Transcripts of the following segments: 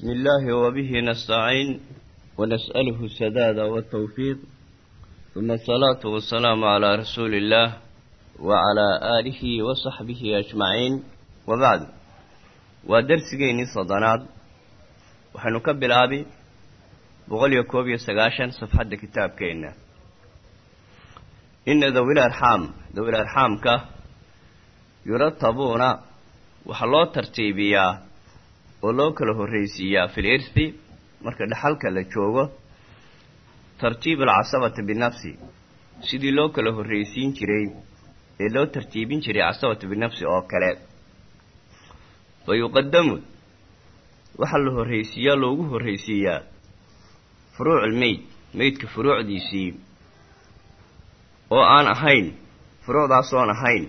بسم الله وبه نستعين ونسأله السداد والتوفيق ثم الصلاة والسلام على رسول الله وعلى آله وصحبه أجمعين وبعد ودرسيني صدنات وحنكبل أبي بغل يكوب يسقاشا صفحة كتاب كينا إن ذوي الأرحام ذوي الأرحام كه يرتبون وحلو ترتيبيا oo loo kala horraysiiyaa fil irthi marka dhaxalka la joogo tartiib alcasabati binafsi. Sidii loo kala horraysiin jiray ee loo tartiibin jiray casabata binafsi oo kale. Fa yuqadamu waxaa la horraysiiyaa loogu horraysiiyaa furuucul meyd meydka furuucdiisii oo aan ahayn furuucdaas oon ahayn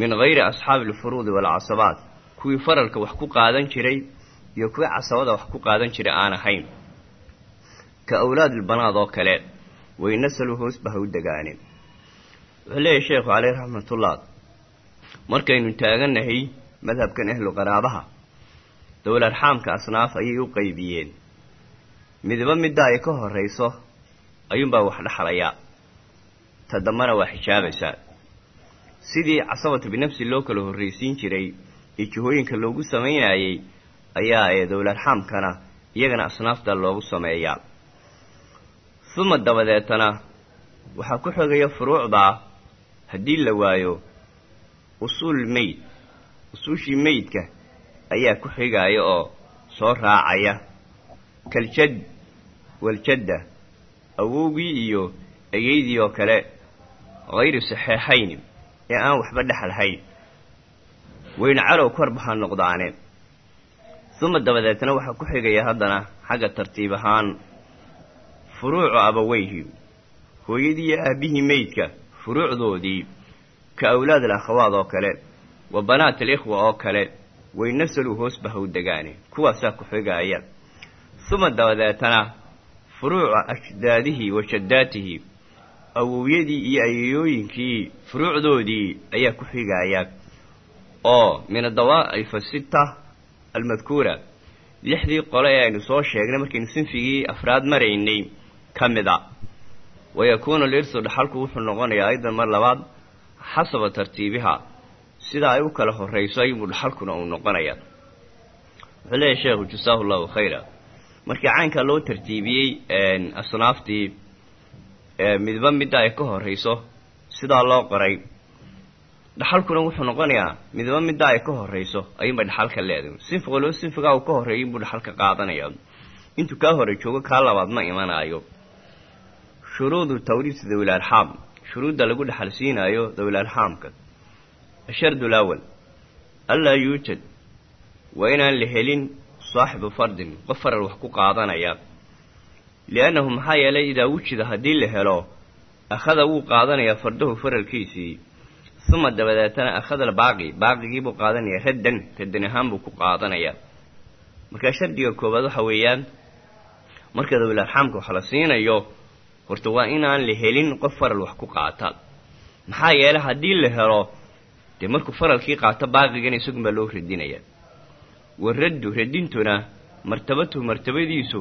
min gayri asxaabi alfuruudi waalcasabaat kuwii faralka wax ku qaadan jiray iyo kuwii casabada wax ku qaadan jiray aan ahayn. Ka awlaadilbanaad oo kale way nasalu hoosba ha u degaaneen wuxuu leeyahy sheekhu caleyh raxmatullah markaynu taagannahay madhabkan ahlu qaraabaha dowlarxaamka asnaaf ayay u qaybiyeen. Midba midda ay ka horrayso ayuunbaa wax dhexlayaa ta dambana waa xijaabaysaa sidii casabata binafsi loo kala horraysiin jiray ee loogu samaynayay ayaa ee dowlarxaamkana iyagana asnaafta loogu sameeyaa. Uma dabadeetana waxaa ku xogaya furuucdaa haddii la waayo usuul meyd usuushii meydka ayaa ku xigaya oo soo raacaya. Kaljad waljadda awowgii iyo egeydii oo kale hayri saxeexayn ee aan waxba dhexlahayn wayna calow korba ha noqdaane. Uma dabadeetna waxaa ku xigaya haddana xagga tartiib ahaan furuucu abaweyhi hooyadii iyo aabihii meydka furuucdoodii ka awlaad al akhawaad oo kale wa banaat alikhwa oo kale way nasaluu hoosba ha u degaane kuwaasaa ku xigaya uma dabadeetana furuuca ajdaadihii wa jaddaatihi awowyadii iyo ayayooyinkii furuucdoodii ayaa ku xigaya oo min adawaa'ifa sita almadkuura lixdii qole ee aynu soo sheegnay markaynu sinfigii afraad maraynay ka mid a wa yakuunu lirsu dhaxalku wuxuu noqonayaa aydan mar labaad xasaba tartiibiha. Sida ay u kala horrayso ayuunbuu dhaxalkuna uu noqonaya wuxuu leeyahy sheekhu jasaahu llahu khayra markii caynkaa loo tartiibiyey asnaaftii midba midda ay ka horrayso sidaa loo qoray dhaxalkuna wuxuu noqonayaa midba midda ay ka horrayso ayuunbay dhaxalka leedahay sinfi walba sinfigaa uu ka horreeyay inbuu dhaxalka qaadanaya intuu kaa hore joogo kaa labaad ma imanaayo. Shuruudu tawriis dawil arxaam shuruudda lagu dhaxal siinaayo dawil arxaamka ashardu lawal anlaa yuujad. Waa inaan la helin saaxibu fardin qof faral wax ku qaadanaya. Liannahu maxaa yeelay idaa wujida haddii la helo akhada wuu qaadanayaa fardahu faralkiisii uma dabadeetana akhadal baaqi baaqigiibuu qaadanaya raddan raddan ahaan buu ku qaadanayaa markaa shardiga koowaad waxa weeyaan marka dawil arxaamka wax la siinayo horta waa inaan la helin qof faral wax ku qaata maxaa yeelay haddii la helo dee markuu faralkii qaato baaqigana isagunbaa loo radinaya wa raddu radintuna martabatuhu martabadiisu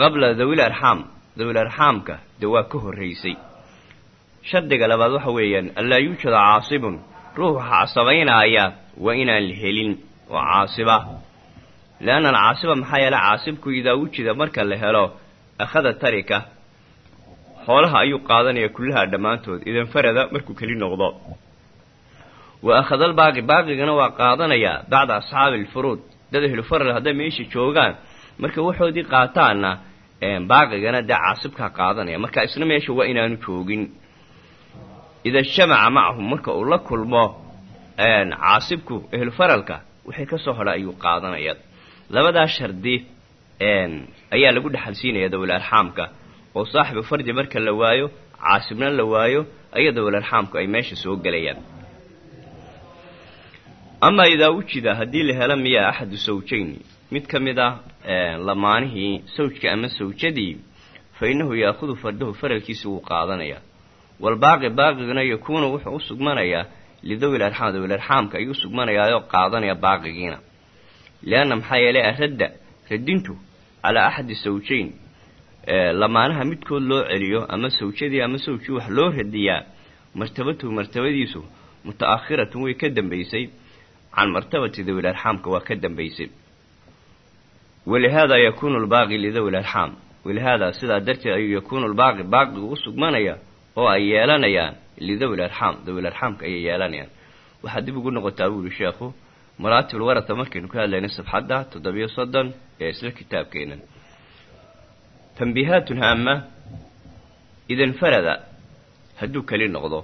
qabla dawil arxaam dawil arxaamka dee waa ka horraysay shardiga labaad waxa weeyaan anlaa yuujada caasibun. Ruux waxa casabaynaaya waa inaan helin oo caasiba. Leanna alcaasiba maxaa yeele caasibku idaa wujida marka la helo akhada tarika xoolaha ayuu qaadanaya kullaha dhammaantood idan farada markuu keli noqdo. Wa akhadal baaqi baaqigana waa qaadanayaa bacda asxaabi alfuruud dad ahlu faral hadday meesha joogaan marka waxoodii qaataanna baaqigana dee caasibkaa qaadanaya. Marka isna meesha waa inaanu joogin ida ijtamaca macahum marka uu la kulmo caasibku ehlu faralka wixii ka soo hodha ayuu qaadanaya labadaa shardi ayaa lagu dhexal siinaya dawil arxaamka oo saaxibu fardi marka la waayo caasibna la waayo ayaa dawil arxaamku ay meesha soo gelayaan amaa idaa wujida haddii la helo miyaa axadu sawjayni mid ka mid ah lamaanihii sawjka ama sawjadii fa innahu yaahudu fardahu faralkiisa wuu qaadanayaa walbaaqi baaqiguna yakuunu wuxuu u sugmanayaa lidawil arxaam dawil arxaamka ayuu sugmanayaayoo qaadanaya baaqigiina. Lianna maxaa yeelay aradda radintu calaa axadi sawjayn lamaanaha midkood loo celiyo ama sawjadii ama sawjii wax loo radiyaa martabatuhu martabadiisu muta'akhiratun way ka dambaysay can martabati dawi larxaamka waa ka dambaysay. Walihaadaa yakuunu lbaaqi lidawi larxaam walihaadaa sidaa darteed ayuu yakuunu lbaaqi oo ay yeelanayaan. Lidawi larxaam dawi larxaamka ayay yeelanayaan. Waxaad dib ugu noqotaa buu yihi sheekhu maraatib lwarata markaynu ka hadlaynay sabxadda toddobiyo soddon ee isla kitaabkeenan tambiihaatun haama ida infarada hadduu keli noqdo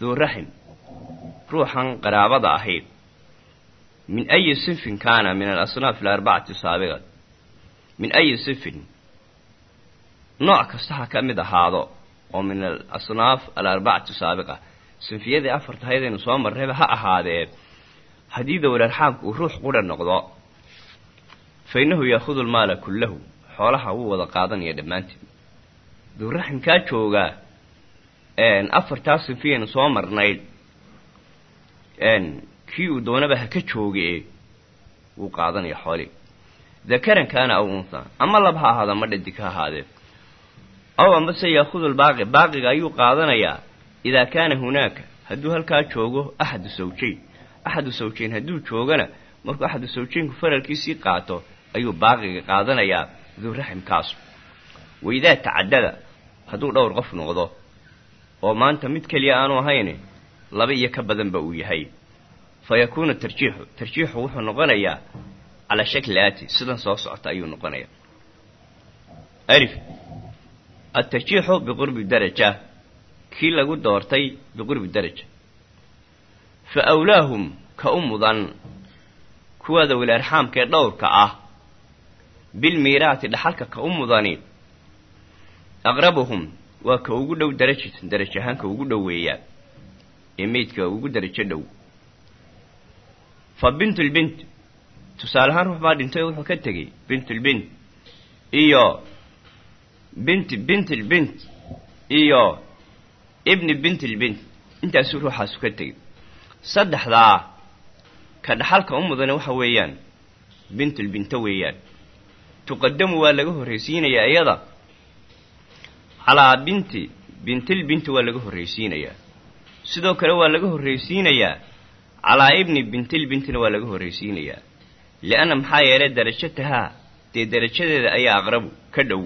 duu raxim ruuxan qaraabada ahayd min ayi sifin kaana min alasnaaf alarbacati saabiqa min ayi sifin nooc kasta ha ka mid ahaado oo min alasnaaf alarbacati saabiqa. Sinfiyadii afarta haydaynu soo marrayba ha ahaadee haddii dawlarxaamka uu ruux qudha noqdo fa innahu yaahudu lmaala kullahu xoolaha wuu wada qaadanaya dhammaanteed. Duuraximkaa joogaa afartaa sinfiyaynu soo marnayd kii uu doonaba ha ka jooge wuu qaadanaya xoolii dakaran kaana aw untha ama lab ha ahaada ma dhadig ha ahaadee aw amase yaahudu lbaaqi baaqiga ayuu qaadanayaa idaa kaana hunaaka hadduu halkaa joogo axadu sawjayn axadu sawjayn hadduu joogana markuu axadu sawjaynku faralkiisii qaato ayuu baaqiga qaadanayaa duuraximkaasu waidaa tacadada hadduu dhowr qof noqdo oo maanta mid keliya aanu ahayn laba iyo ka badanba uu yahay fa yakuunu tarjiixu tarjiixu wuxuu noqonayaa calaa shakli sidan soo socota ayuu noqonayaa atarjiixu biqurbi daraja. Kii lagu doortay biqurbi daraja. Fa awlaahum ka u mudan kuwaada weli arxaamka ee dhowrka ah bilmiiraati dhaxalka ka u mudani aqrabuhum waa ka ugu dhow darajatan daraj ahaan ka ugu dhoweeyaa ee meydka ugu darajo dhow. Fa bintulbint tusaale ahaan ruux baa dhintay wuxuu ka tegey bintulbint iyo binti bintilbint iyo ibni bintilbint intaasuu ruuxaasu ka tegey. Saddexdaa ka dhaxalka u mudane waxa weeyaan bintulbinto weeyaan. Tuqadamu waa laga horraysiinayaa iyada calaa binti bintilbinti waa laga horraysiinayaa sidoo kale waa laga horraysiinayaa calaa ibni bintilbintina waa laga horraysiinayaa li'anna maxaa yeelay darajatahaa dee darajadeeda ayaa aqrabu ka dhow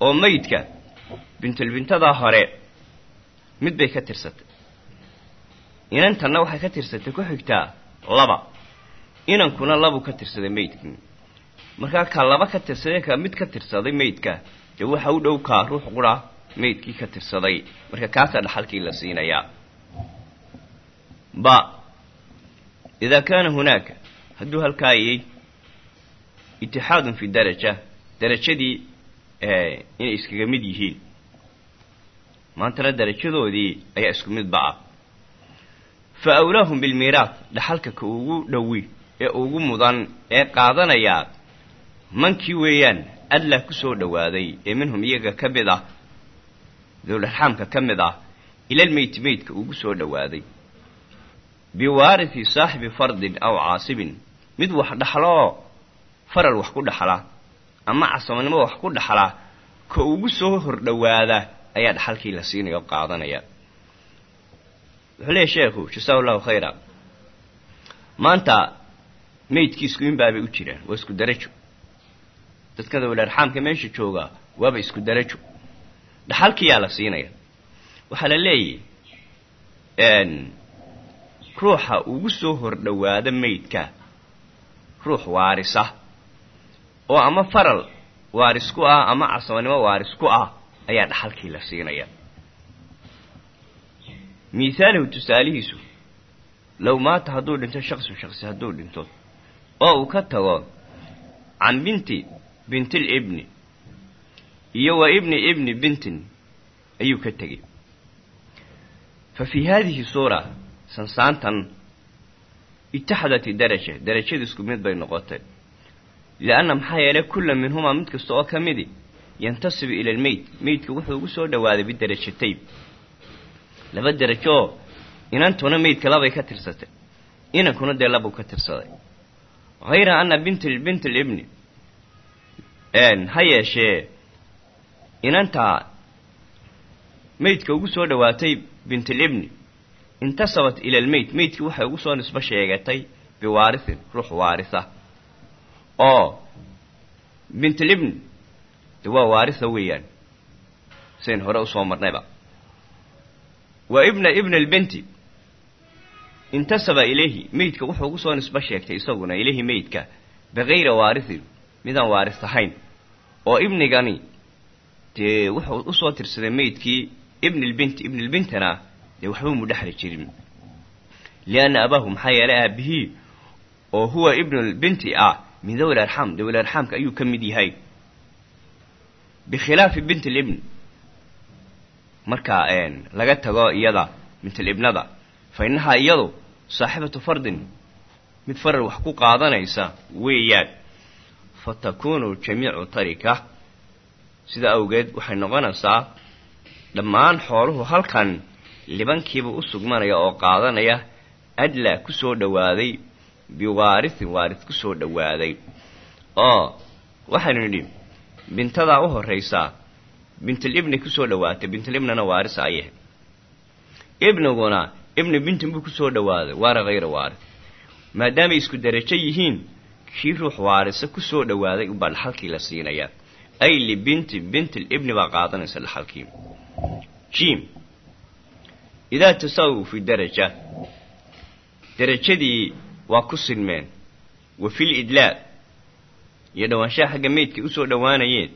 oo meydka bintilbintadaa hore mid bay ka tirsatay. Inantanna waxay ka tirsatay ku xigtaa laba. Inankuna labu ka tirsaday meydkii markaa ka laba ka tirsaday ka mid ka tirsaday meydka dee waxa u dhow kaa ruux qura meydkii ka tirsaday. Marka kaasaa dhaxalkii la siinayaa. Ba idaa kaana hunaaka hadduu halkaa iyey itixaadun fi daraja darajadii inay iskaga mid yihiin. Maantana darajadoodii ayaa isku midba ah fa awlaahum bilmiiraat dhaxalka ka ugu dhowi ee ugu mudan ee qaadanayaa mankii weeyaan adlaa ku soo dhowaaday ee minhum iyaga ka mid ah dowlarxaamka ka mid ah ilal meyti meydka ugu soo dhowaaday biwaarithi saaxibi fardin aw caasibin mid wax dhaxloo faral wax ku dhaxla ama casabanimo wax ku dhaxla ka ugu soo hordhowaada ayaa dhaxalkii la siinaya oo qaadanaya. Wuxuu leeyahy sheekhu jasaa allahu khayra maanta meydkiisku inbaabay u jiraan waa isku darajo. Dadka dowlarxaamka meesha jooga waaba isku darajo. Dhaxalkiyaa la siinaya waxaa la leeyahy ruuxa ugu soo hordhowaada meydka ruux waarisa oo ama faral waaris ku ah ama casabanimo waaris ku ah ayaa dhaxalkii la siinaya. Mihaalihu tusaalihiisu low maata hadduu dhinto shaqsun shaqsi hadduu dhinto oo uu ka tago can binti bintil ibni iyo wa ibni ibni bintin ayuu ka tegey. Fa fii haadihi suura sansaantan itaxadati daraja darajada isku mid bay noqotay lianna maxaa yeelay kulla minhumaa mid kasta oo ka midi yantasibu ila almeyd meydka wuxuu ugu soo dhowaaday bidarajatayn laba derajooo inantuna meydka labay ka tirsatay inankuna dee labuu ka tirsaday hayra anna bint bint libni ha yeeshee inantaa meydka ugu soo dhowaatay bintlibni intasabat ila almeyt meydkii waxay ugu soo nisbo sheegatay biwaarisin ruux waarisa oo bintlibni de waa waarisa weeyaan. Sayn hore u soo marnayba wa ibna ibna albinti intasaba ilayhi. Meydka wuxuu ugu soo nisbo sheegtay isaguna ilayhi meydka. Bikayra waarisin midaan waaris ahayn. Oo ibnigani dee wuxuu u soo tirsaday meydkii ibn lbinti ibn lbintana dee waxba mu dhexli jirin. Lianna abaahu maxaa yeelay aabihii oo huwa ibnulbinti ah min dawil arxaam dawil arxaamka ayuu ka mid yahay. Bikhilaafi bint libn marka laga tago iyada bintlibnada fa innahaa iyadu saaxibatu fardin mid farar wax ku qaadanaysa weeyaan. Fa takuunu jamiicu tarika sida awgeed waxay noqonaysaa dhammaan xooluhu halkan libankiiba u sugmanaya oo qaadanaya adlaa ku soo dhowaaday biwaarisin waaris ku soo dhowaaday oo waxaynu nidhi bintadaa u horraysaa bintlibni ku soo dhowaatay bintlibnana waarisa ayahay ibniguna ibni bintin buu ku soo dhowaaday waana hayra waaris. Maadaamay isku derajo yihiin kii ruux waarisa ku soo dhowaaday ubaa dhaxalkii la siinayaa ay libinti bintlibni baa qaadanaysa dhaxalkii jim idaa tasaawu fi daraja. Derajadii waa ku sinmeen. Wa fil idlaa iyo dhowaanshaha xagga meydkay u soo dhowaanayeen.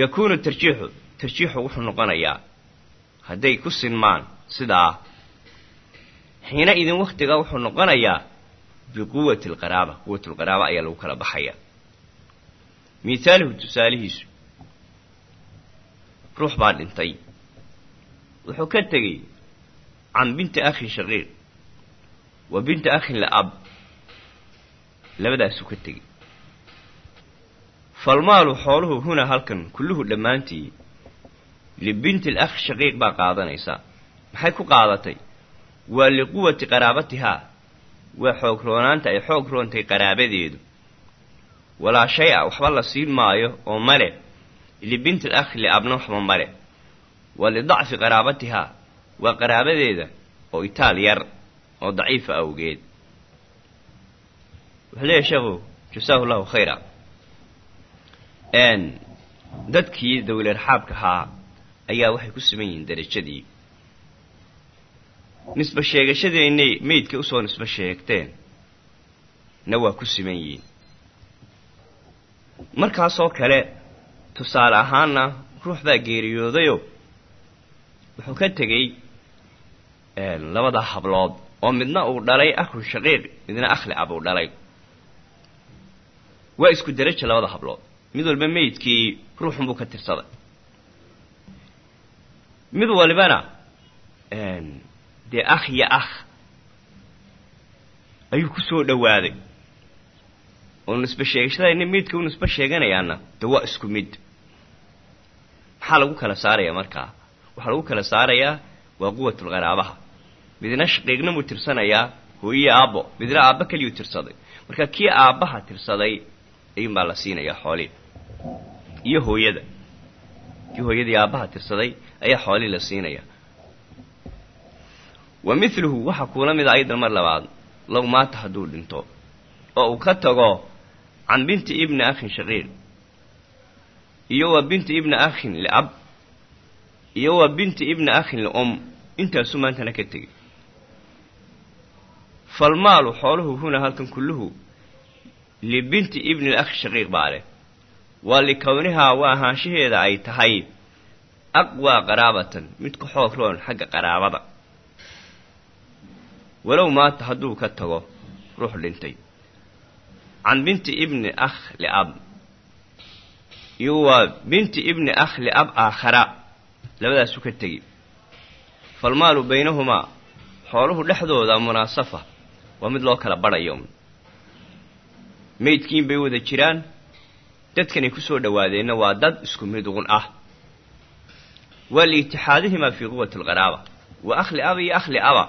Yakuunu tarjiixu. Tarjiixu wuxuu noqonayaa. Hadday ku sinmaan sidaa. Xiina idin wakhtiga wuxuu noqonayaa. Biquwati alqaraaba quwat lqaraaba ayaa lagu kala baxaya mithaaluhu tusaalihiisu. Ruux baa dhintay. Wuxuu ka tegey can binti akhin shaqiiq wa binti akhin la-ab labadaasuu ka tegey. Falmaalu xooluhu huna halkan kulluhu dhammaantii libinti alakh shaqiiq baa qaadanaysaa maxay ku qaadatay? Waa liquwati qaraabatihaa waa xoog roonaanta ay xoog roontay qaraabadeedu. Walaa shay-a waxba la siin maayo oo male libinti alakh liabna waxba male waa lidacfi qaraabatihaa waa qaraabadeeda oo itaal yar oo daciifa awgeed. Wuxuu leeyahy sheekhu jasaahu llahu khayra dadkii dawlarxaabka ahaa ayaa waxay ku siman yihiin derajadii nisba sheegashadeennay meydka u soo nisbo sheegteen na waa ku siman yihiin. Markaasoo kale tusaale ahaanna ruux baa geeriyoodayo. Wuxuu ka tegey labada hablood oo midna uu dhalay akhun shaqiiq midna akhli ab uu dhalay. Waa isku deraja labada hablood. Mid walba meydkii ruuxunbuu ka tirsaday. Mid walibana dee akh iyo akh ayuu ku soo dhowaaday oo nisbe sheegashadayna meydka u nisbe sheeganayaana de waa isku mid. Maxaa lagu kala saarayaa markaa? Waxaa lagu kala saarayaa waa quwatulqaraabaha midna shaqiiqna muu tirsanayaa hooyiyi aabbo midna aabba keliyuu tirsaday. Marka kii aabbaha tirsaday ayuun baa la siinayaa xoolii iyo hooyada. Kii hooyadii aabbaha tirsaday ayaa xoolii la siinaya wa mithluhu waxaa kuula mida aydan mar labaad low maata hadduu dhinto oo uu ka tago can binti ibni akhin shaqiiq iyo wa binti ibni akhin liab iyo wa binti ibni akhin lium intaasuu maantana ka tegey falmaalu xooluhu huna halkan kulluhu libinti ibni lakhi shaqiiq baa leh. Waa likownihaa waa ahaanshaheeda ay tahay aqwaa qaraabatan mid ka xoog roon xagga qaraabada. Walow maata hadduu ka tago ruux dhintay. Can binti ibni akh liab. Iyo waa binti ibni akh liab aakhara labadaasuu ka tegi. Falmaalu baynahumaa xooluhu dhexdooda munaasafa waa mid loo kala badhayo meydkiin bay wada jiraan. Dadkanay ku soo dhowaadeenna waa dad isku midugun ah. Waa liitixaadihimaa fii quwati alqaraaba wa akhli aba iyo akhli aba.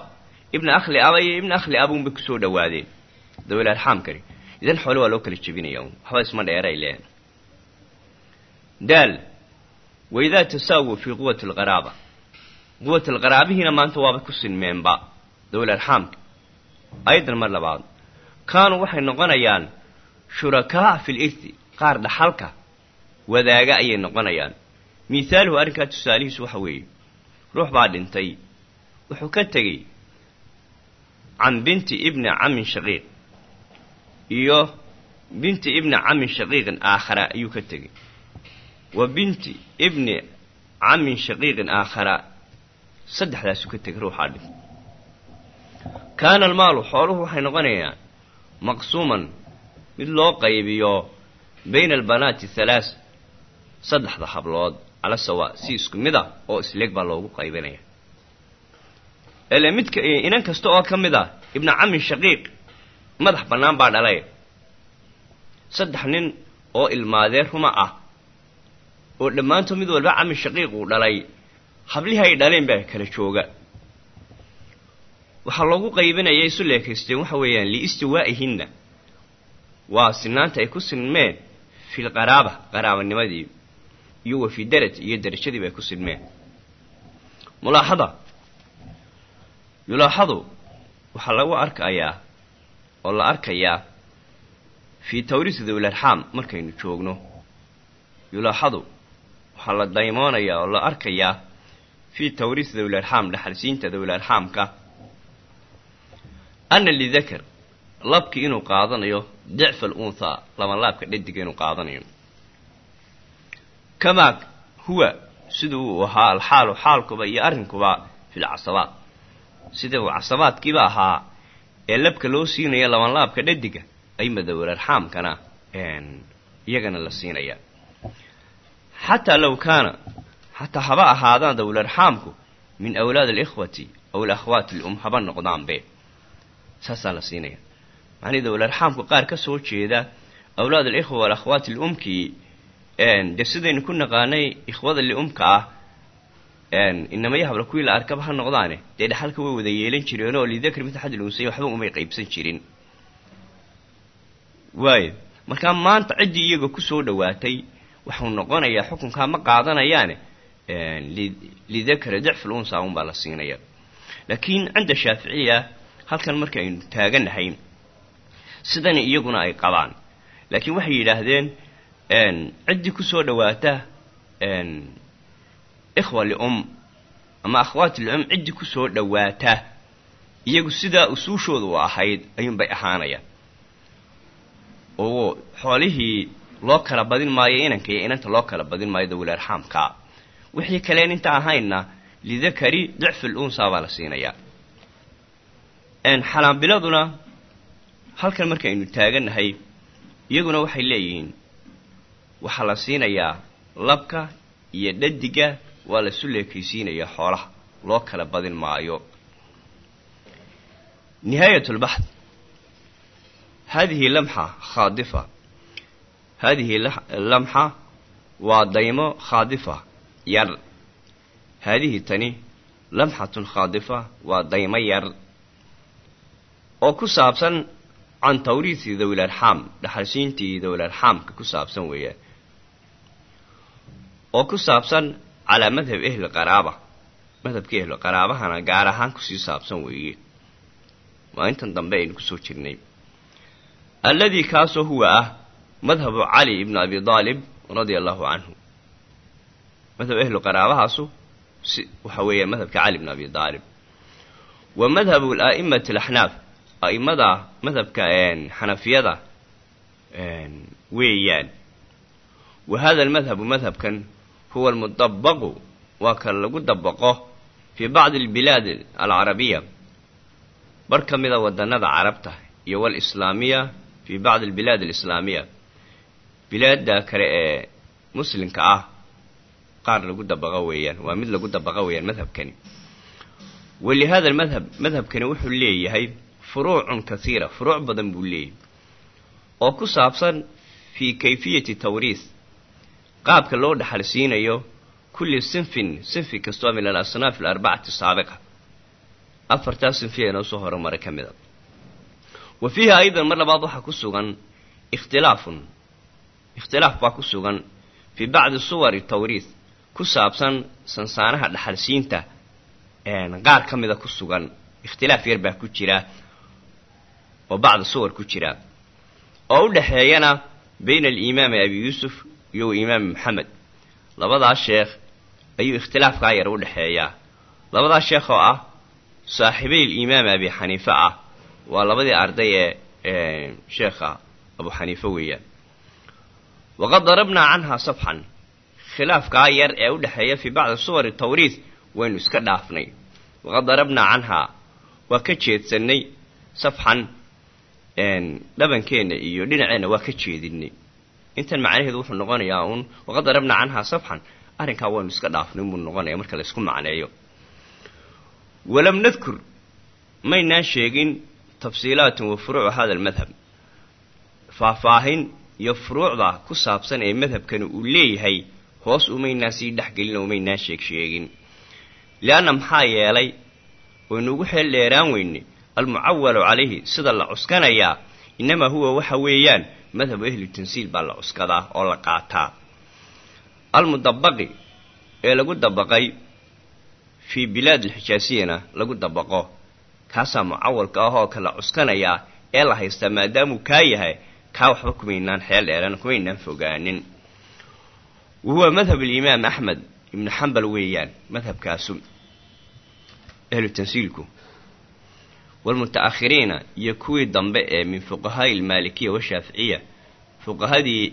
Ibna akhli aba iyo ibna akhli abunbay ku soo dhowaadeen. Dawil arxaamkani idan xoole waa loo kala jebinaya waxba isma dheeray leehan daal. Waidaa tasaawu fii quwati alqaraaba quwat alqaraabihiina maanta waaba ku sinmeenba. Dawil arxaamka aydan mar labaad. Kaanuu waxay noqonayaan shurakaa fi lirti qaar dhaxalka wadaaga ayay noqonayaan. Mithaaluhu arrinkaa tusaalihiisu waxa weeye ruux baa dhintay. Wuxuu ka tegey can binti ibni camin shaqiiq iyo binti ibni camin shaqiiqin aakhara ayuu ka tegey. Wa binti ibni camin shaqiiqin aakhara saddexdaasuu ka tegay ruuxaa dhintay kaana almaalu xooluhu waxay noqonayaan maqsuuman mid loo qaybiyo bayna albanaati halaas saddexda hablood cala sawaa si isku mid ah oo isleeg baa loogu qaybinaya ele midka inan kasta oo ka mid ah ibnu camin shaqiiq madax bannaan baa dhalay. Saddex nin oo ilmaadee ruma ah oo dhammaantood mid walba camin shaqiiq uu dhalay hablihii ay dhaleen baa kala jooga waxaa loogu qaybinaya isu leekaysteen waxa weeyaan liistiwaa'ihinna. Waa sinaanta ay ku sinmeen fil qaraaba qaraabanimadii iyo wa fi daraj iyo darajadiiba ay ku sinmeen. Mulaaxada. Yulaaxadu waxaa lagu arkayaa oo la arkayaa fii tawriisi dawil arxaam markaynu joogno. Yulaaxadu waxaa la daymoonayaa oo la arkayaa fii tawriisi dawil arxaam dhaxalsiinta dawil arxaamka ana lidakar labkii inuu qaadanayo dicfa alunthaa labanlaabka dhadiga inuu qaadanayo kamaa huwa siduu uu ahaa alxaalu xaalkuba iyo arrinkuba fi lcasabaat sida uu casabaadkiiba ahaa ee labka loo siinayo labanlaabka dhadiga ayma dawil arxaamkana iyagana la siinaya xataa low kaana xataa haba ahaadaan dawil arxaamku min awlaad alikhwati aw alakhwaati alum haba noqdaanbe saasaa la siinaya. Macnii dawil arxaamku qaar ka soo jeeda awlaad alikhwa walakhwaati alumkii dee sidaynu ku naqaanay ikhwada liumka ah inamaya habla kuwii la arkaba ha noqdaane dee dhaxalka way wada yeelan jireen oo lidakr mid xadil unsay waxba umay qaybsan jirin. Waayo markaa maanta ciddii iyaga ku soo dhawaatay waxuu noqonayaa xukunkaa ma qaadanayaane lidakra dicful unsa unbaa la siinaya. Laakiin cinda shaaficiya halkan marka aynu taaganahay sidani iyaguna ay qabaan. Laakiin waxay yidhaahdeen ciddii ku soo dhawaata ikhwa lium ama akhwaat lium ciddii ku soo dhawaata. Iyagu sidaa usuushooda u ahayd ayuunbay ahaanayaan oo xoolihii loo kala badin maayo inanka iyo inanta loo kala badin maayo dawil arxaamkaa wixii kaleen inta ahaynna lidakari dicful unsa baa la siinayaa xalaambiladuna halkan markaynu taaganahay iyaguna waxay leeyihiin waxaa la siinayaa labka iyo dhadiga waa la isu leekaysiinayaa xoolaha loo kala badin maayo. Hadihi lamxa khaadifa. Hadihi lamxa waa daymo khaadifa yar. Haadihi tani lamxatun khaadifa waa daymo yar oo ku saabsan can tawriisi dawil arxaam dhaxalsiintii dawil arxaamka ku saabsan weeyaan oo ku saabsan calaa madhab ehli qaraaba madhabka ehli qaraabahana gaar ahaan ku sii saabsan weeye. Waa intan dambe aynu ku soo jirnay. Alladii kaasoo huwa ah madhabu cali ibnu abi daalib radia allahu canhu madhab ehlu qaraabahaasu si waxa weeya madhabka cali ibnu abi daalib wa madhabu a'imati alaxnaaf a'imada madhabka xanafiyada weeyaan. Wa hada almadhabu madhabkan huwa almudabaqu waa kan lagu dabaqo fii bacdi albilaad alcarabiya. Bar ka mida wadanada carabta iyo walislaamiya fii bacdi albilaad alislaamiya. Bilaadda kale ee muslimka ah qaar lagu dabaqo weeyaan waa mid lagu dabaqo weeyaan madhabkani walihada almadhab madhabkani wuxuu leeyahay furuucun kasiira furuuc badan buu leeyahay. Oo ku saabsan fii kayfiyati tawriis qaabka loo dhaxalsiinayo kulli sinfin sinfi kastoo min alasnaaf alarbacati saabiqa afartaa sinfi ee noo soo horumaray ka mid a. Wa fiihi aydan mar labaad waxaa ku sugan ikhtilaafun. Ikhtilaaf baa ku sugan fii bacdi suwari tawriis ku saabsan sansaanaha dhaxalsiinta qaar ka mida ku sugan ikhtilaaf yar baa ku jira oo bacdi suwar ku jira. Oo u dhexeeyana bayna alimaami abi yuusuf iyo imaami maxamed labadaas sheekh ayuu ikhtilaafkaa yar u dhexeeyaa labadaas sheekh oo ah saaxiibay imaam abi xaniife ah. Waa labadii arday ee sheekha abu xaniife weeyaan. Waqad darabnaa canhaa safxan khilaafkaa yar ee u dhexeeya fii bacdi suwari tawriis waynu iska dhaafnay. Waqad darabnaa canhaa waa ka jeedsannay safxan dhabankeenna iyo dhinaceenna waa ka jeedinay. Intan macnaheedu wuxuu noqonayaa uun waqad darabnaa canhaa safxan arrinkaa waynu iska dhaafnay buu noqonaya marka la isku macneeyo. Walam nadkur maynaan sheegin tafsiilaatin wa furuucu hada almadhab. Faahfaahin iyo furuucda ku saabsan ee madhabkani uu leeyahay hoos umaynaan sii dhexgelin oo umaynaan sheeg sheegin. Lianna maxaa yeelay waynuugu xeel dheeraan weyne almucawalu calayhi sida la cuskanayaa innamaa huwa waxa weeyaan madhabu ahli tansiil baa la cuskadaa oo la qaataa. Almudabaqi ee lagu dabaqay fii bilaad alxijaasiyana lagu dabaqo kaasaa mucawalka ah oo kala cuskanayaa ee la haystaa maadaamuu kaa yahay kaa waxba kumaynaan xeel dheeran kumaynaan fogaanin. Wa huwa madhab alimaam axmed ibnu xambal weeyaan madhabkaasu ahlu tansiilku waalmuta'akhiriina iyo kuwii dambe ee min fuqahaa'i almaalikiya washaaficiya fuqahadii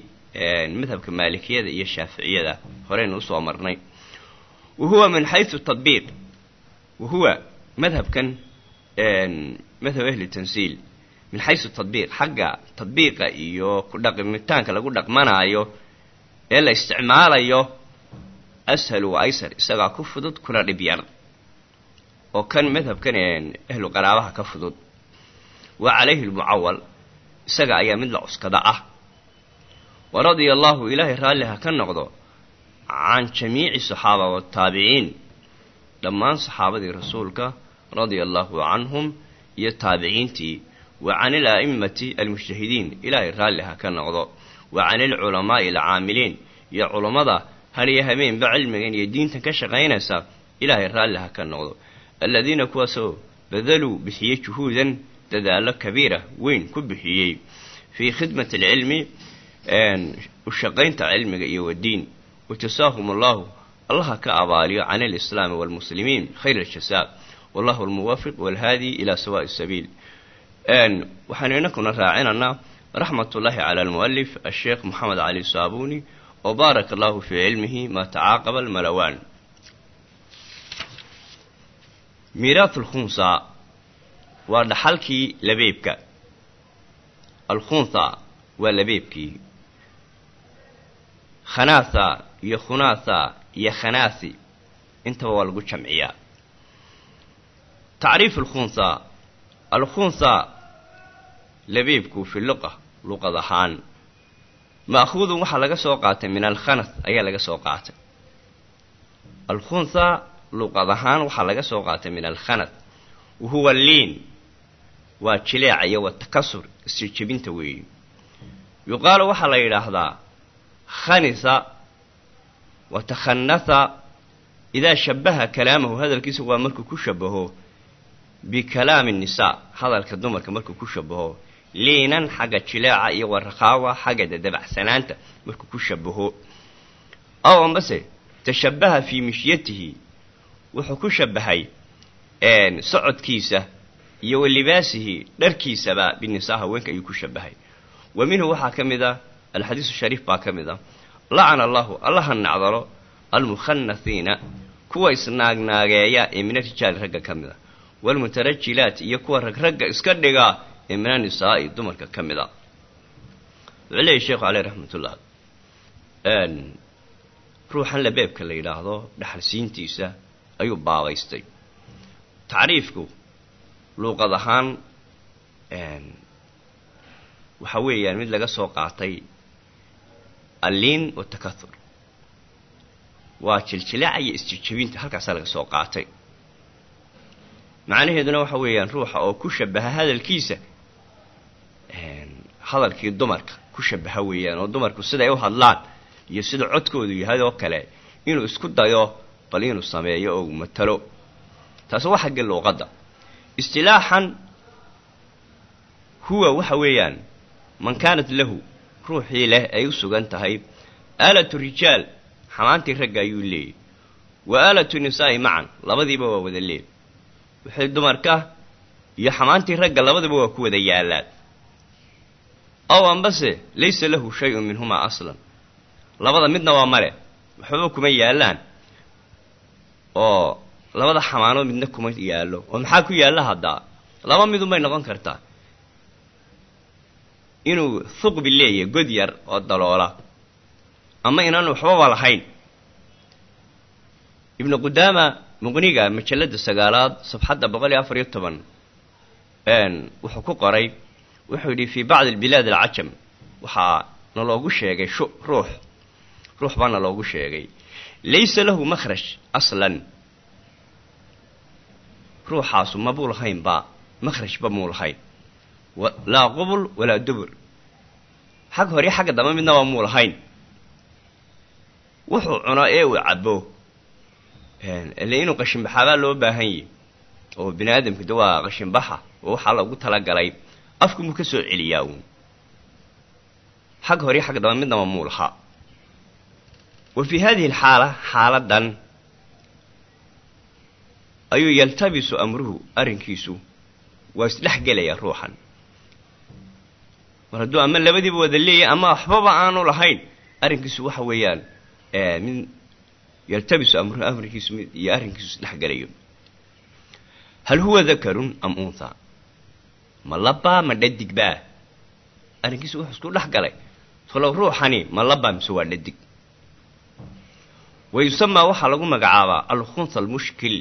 madhabka maalikiyada iyo shaaficiyada horeynu u soo marnay wa huwa min xaysu tadbiiq wa huwa madhabkan madhab ahli tansiil min xaysu tadbiiq xagga tadbiiqa iyo ku dhaqmitaanka lagu dhaqmanaayo ee la isticmaalayo ashal wa aysar isagaa ku fudud kuna dhib oo kan madhabkan ahlu qaraabaha ka fudud wa calayhi lmucawal isaga ayaa mid la cuskada ah. Wa radia allahu ilaahay raalliha ka noqdo can jamiici saxaaba wataabiciin dhammaan saxaabadii rasuulka radia allahu canhum iyo taabiciintii wa can ila'immati almujtahidiin ilaahay raalliha ka noqdo. Wa can ilculamaa'i alcaamiliin iyo culammada haliyo habeenba cilmigan iyo diintan ka shaqaynaysa ilaahay raalliha ka noqdo aladiina kuwaasoo badaluu bixiyey juhuudan dadaallo kabiira weyn ku bixiyey fii khidmati alcilmi u shaqaynta cilmiga iyo wadiin wajasaahum allahu allaha ka abaaliyo can alislaami waalmuslimiin khayr aljasaa wallahu almuwafiq walhaadi ilaa sawaai sabiil waxaanu inankuna raacinaynaa raxmat ullaahi cala almu'alif asheekh moxamed cali saabuni oo baaraka allahu fii cilmihi maa tacaaqaba almalawaan miiraat alkhunsa waa dhaxalkii labeebka. Alkhunsa waa labeebkii. Khanaasa iyo khunaasa iyo khanaasi intaba waa lagu jamciyaa. Tacriif alkhunsa alkhunsa labeebku fi luqa luqad ahaan. Ma'khuudun waxaa laga soo qaatay min alkhanas ayaa laga soo qaatay luqad ahaan waxaa laga soo qaatay min alkhanas wahuwa liin waa jileeca iyo wa takasur isjejebinta weeye yuqaalu waxaa la yidhaahdaa khanisa wa takhanasa idaa shabaha kalaamahu hadalkiisa waa markuu ku shabaho bikalaami nisaa hadalka dumarka markuu ku shabaho liinan xagga jileeca iyo warakaawa xagga dadabacsanaanta markuu ku shabaho. Aw ambase tashabaha fii mishyatihi wuxuu ku shabahay socodkiisa iyo wa libaasihi dharkiisaba binisaa haweenka ayuu ku shabahay wa minhu waxaa ka mid a alxadiisu shariif baa ka mid a lacana allahu allaha nacdalo almukhanathiina kuwa isnaagnaageeya ee mina rijaali ragga ka mid a waalmutarajilaat iyo kuwa ragragga iska dhiga ee mina nisaa'i dumarka ka mid a wuxuu leeyahy sheekhu caleyh raxmatullah ruuxan labeebka la yidhaahdo dhaxalsiintiisa ayuu baabaystay. Tacriifku luuqad ahaan waxa weeyaan mid laga soo qaatay alliin wa takathur. Waa jiljileeca iyo isjejebinta halkaasaa laga soo qaatay. Macnaheeduna waxa weeyaan ruuxa oo ku shabaha hadalkiisa hadalkii dumarka ku shabaha weeyaan oo dumarku siday u hadlaan iyo sida codkoodu yahay oo kale inuu isku dayo bal inuu sameeyo oo uu matalo. Taasi waa xagga luuqadda. Istilaaxan huwa waxa weeyaan man kaanat lahu ruuxii leh ay u sugan tahay aalatu rijaal xamaantii ragga ayuu leeyay wa aalatu nisaa'i macan labadiiba waa wada leey wixii dumarka iyo xamaantii ragga labadaba waa ku wada yaallaan ow ambase laysa lahu shay-un minhumaa aslan. Labada midna waa male waxbaba kuma yaallaan oo labada xamaanood midna kuma yaallo. oo maxaa ku yaalla haddaa laba midunbay noqon kartaa inuu thuqbi leeyahay god yar oo daloola. ama inaanu waxbaba lahayn ibnu qudaama muqniga majalada sagaalaad safxadda boqol iyo afar iyo toban wuxuu ku qoray wuxuu yidhi fii bacdi albilaad alcajam. Waxaa naloogu sheegay shu ruux. Ruux baa naloogu sheegay laysa lahu makhraj aslan ruuxaasu mabuu lahaynba makhrajba muu lahayn laa qubul walaa dubur xag hore xagga dambe midna waa muu lahayn wuxuu cuno ee uu cabo ile inuu qashinbaxaabaa loo baahan yahy oo bini aadamku de waa qashinbaxa oo waxaa loogu talagalay afkumuu ka soo celiyaa uun xag hore xagga dambe midnaba muu lahaa wa fii hadihi alxaala xaaladan ayuu yaltabisu amruhu arrinkiisu waa isdhex gelaya ruuxan. Mar hadduu ama labadiiba wada leeyahy ama waxbaba aanu lahayn arrinkiisu waxa weeyaan mid yaltabisu amruhu amrinkiisu mid iyo arrinkiisu isdhex gelayo. Hal huwa dakarun am untha? Ma labaa ma dhadigbaa arrinkiisu wuxuu isku dhex talow ruuxani ma mise waa dhadig wa yusamaa waxaa lagu magacaabaa alkhunha almushkil.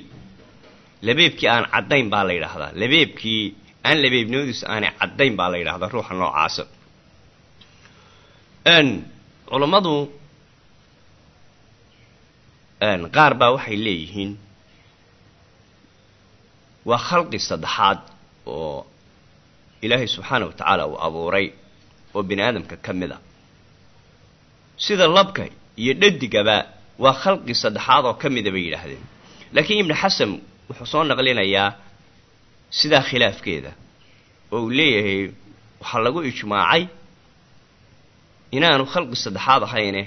Labeebkii aan caddayn baa la yidhaahdaa. Labeebkii aan labeebnimadiisu aanay caddayn baa la yidhahdaa ruuxa noocaasa. Culammadu qaar baa waxay leeyihiin waa khalqi saddexaad oo ilaahay subxaana wa tacaala uu abuuray oo bini aadamka ka mid a. Sida labka iyo dhadigaba waa khalqi saddexaad oo ka mida bay yidhaahdeen. Laakiin ibnu xasan wuxuu soo naqlinayaa sidaa khilaafkeeda. Oo uu leeyahay waxaa lagu ijmaacay inaanu khalqi saddexaad ahayne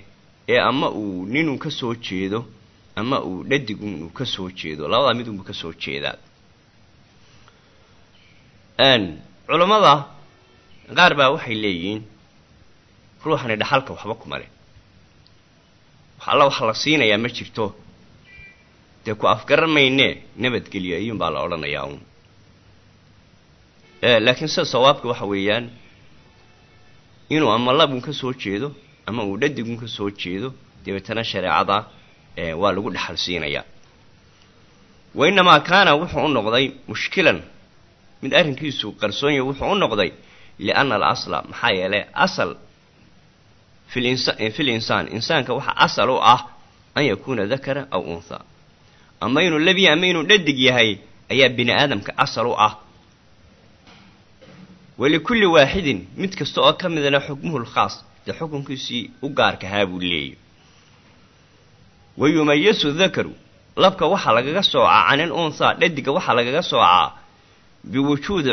ee ama uu ninuu ka soo jeedo ama uu dhadigun uu ka soo jeedo. Labadaa mid unbuu ka soo jeedaa. Culammada qaar baa waxay leeyihiin ruuxani dhaxalka waxba kuma leh wax alla waxa la siinayaa ma jirto dee ku afgaran maynee nabadgelyo iyuun baa la odhanayaa uun laakiin sida sawaabka waxa weeyaan inuu ama labun ka soo jeedo ama uu dhadigun ka soo jeedo dabeetana shareecada waa lagu dhexal siinayaa wa innamaa kaana wuxuu u noqday mushkilan. Mid arrinkiisu qarsoonya wuxuu u noqday lianna alasla maxaa yeelay asal fi linsaan insaanka waxa asal u ah an yakuuna dakara aw untha. Ama inuu labiya ama inuu dhadig yahay ayaa bini aadamka asal u ah. Walikulli waaxidin mid kasta oo ka midana xukmuhu lkhaas dee xukunkiisii u gaarkahaa buu leeyay wa yumayasu dakaru labka waxaa lagaga soocaa canin unthaa dhadiga waxaa lagaga soocaa biwujuudi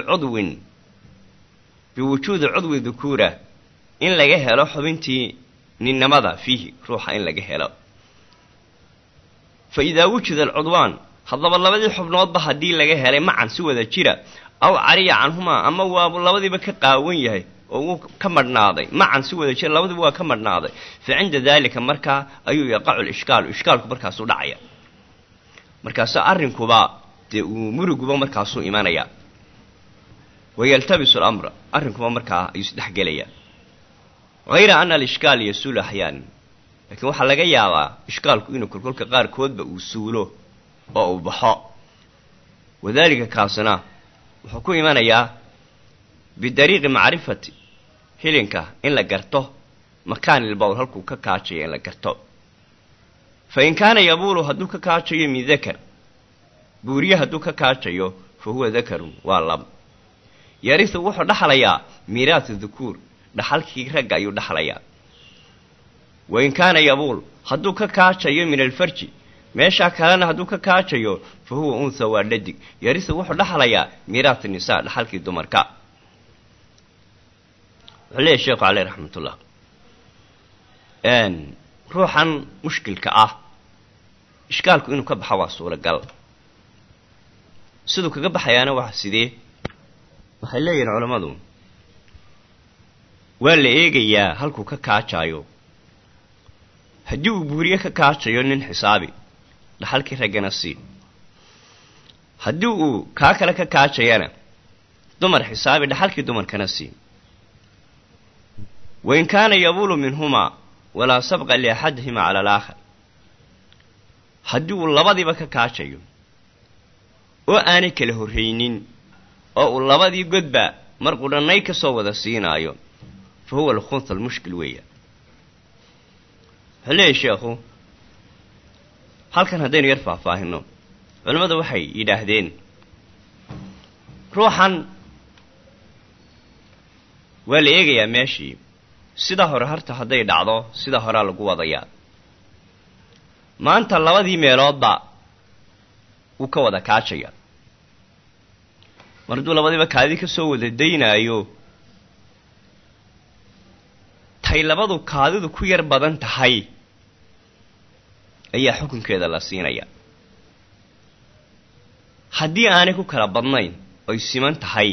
biwujuudi cudwi dukuura in laga helo xubintii ninnimada fiihi ruuxa in laga helo. Fa idaa wujida alcudwaan haddaba labadii xubnoodba haddii laga helay macan si wada jira aw cariya canhumaa ama waabu labadiiba ka qaawan yahay oo wuu ka madhnaaday macan si wada jira labadiba waa ka madhnaaday. Fa cinda daalika markaa ayuu yaqacu lishkaalu ishkaalku markaasuu dhacaya. Markaasu arrinkuba dee uu muriguba markaasuu imanaya. Wayaltabisu alamra arrinkuba markaa ayuu isdhexgelaya hayra ana alishkaal yasuulu axyaanan laakiin waxaa laga yaabaa ishkaalku inuu kolkolka qaarkoodba uu suulo oo uu baxo. Wadaalika kaasina wuxuu ku imanayaa bidariiqi macrifati hilinka in la garto makaanilbowl halkuu ka kaajayo in la garto. Fa in kaana yabuulu hadduu ka kaajayo min dakar buuriye hadduu ka kaajayo fa huwa dakarun waa lab. Yarisu wuxuu dhaxlayaa miiraatu dukuur dhaxalkii ragga ayuu dhaxlayaa. Wain kaana yabuul hadduu ka kaajayo min alfarji meeshaa kalena hadduu ka kaajayo fa huwa unha waa dhadig. Yarisu wuxuu dhaxlayaa miiraat nisaa dhaxalkii dumarka. Wuxuu leeyahy sheekhu caleyh raxmatullah. Ruuxan mushkilka ah ishkaalku inuu ka baxo waa suuragal. Siduu kaga baxayaana waa sidee? Waxay leeyihiin culammadu waa la eegayaa halkuu ka kaajaayo haddii uu buuriye ka kaajayo nin xisaabi dhaxalkii raggana sii haddii uu kaa kale ka kaajayana dumar xisaabi dhaxalkii dumarkana sii wain kaana yabuulu minhumaa walaa sabqa liaxadihima cala alaakhar haddii uu labadiiba ka kaajayo oo aanay kala horraynin oo uu labadii godba mar qudhannay ka soo wada siinaayo fa huwa alkhunha almushkil weeya wuxuu leeyahy sheekhu halkan haddaynu yar faahfaahino culimmadu waxay yidhaahdeen ruuxan waa la eegayaa meeshii sida hore harta hadday dhacdo sida horea lagu wadayaa maanta labadii meeloodba wuu ka wada kaajaya mar hadduu labadiiba kaadi ka soo wada daynaayo tay labadu kaadidu ku yar badan tahay. Ayaa xukunkeeda la siinaya. Haddii aanay ku kala badnayn oy siman tahay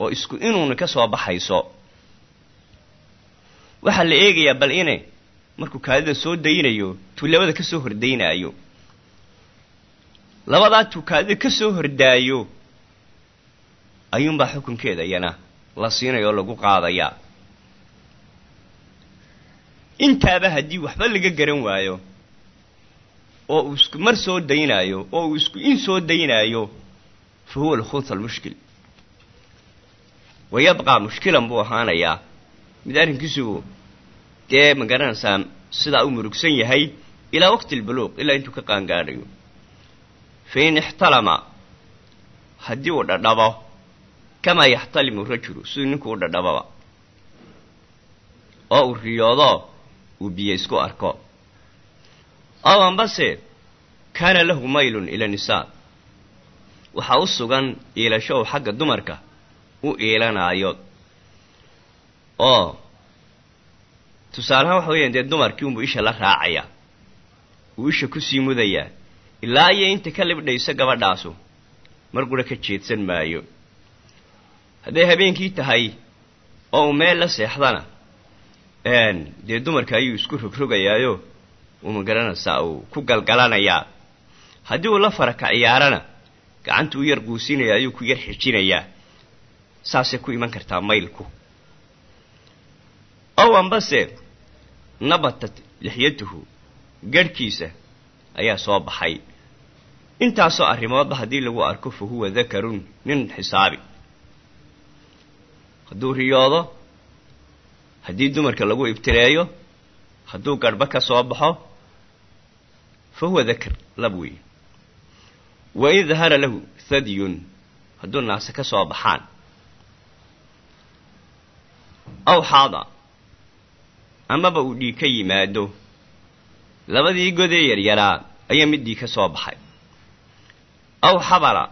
oo isku inuuna ka soo baxayso waxaa la eegayaa bal ine markuu kaadida soo daynayo tuu labada ka soo hordaynaayo. Labadaa tuu kaadida ka soo hordaayo ayuunbaa xukunkeeda iyana la siinaya oo lagu qaadayaa intaaba haddii waxba laga garan waayo oo uu isku mar soo daynaayo oo uu isku in soo daynaayo fa huwa alkhunha almushkil. Wa yabqaa mushkilan buu ahaanayaa mid arrinkiisu dee ma garanaysaa sidaa u murugsan yahay ilaa waqti albuluuq ilaa intuu ka qaangaadhayo. Fa in ixtalama haddii uu dhadhabo kamaa yaxtalimu rajulu siduu ninku u dhadhababa. Oo uu riyoodo uu biyo isku arko. Ow ambase kaana lahu maylun ila nisaa waxaa u sugan iilasho uu xagga dumarka u iilanaayo. Oo tusaalehaan waxa weeyaan dee dumarkii unbuu isha la raacayaa uu isha ku sii mudayaa ilaa iyo inta ka libdhayso gabadhaasu mar qura ka jeedsan maayo. Hadday habeenkii tahay oo uu meel la seexdana dee dumarka ayuu isku rogrogayaayo. Uu ma garanaysaa uu ku galgalanayaa. Haddii uu la faraka ciyaarana gacantu u yar quusinaya ayuu ku yar xijinayaa saasay ku iman kartaa maylku. Ow ambase nabatat lixyatuhu garhkiisa ayaa soo baxay. Intaasoo arrimoodba haddii lagu arko fa huwa dakarun nin xisaabi. Hadduu riyoodo haddii dumarka lagu ibtileeyo hadduu garhba ka soo baxo fa huwa dakar lab weeye. Wa in dahara lahu hadyun hadduu naase ka soo baxaan. Aw xaada amaba uu dhiig ka yimaado labadii godee yaryaraa ayaa mid ka soo baxay. Aw xabala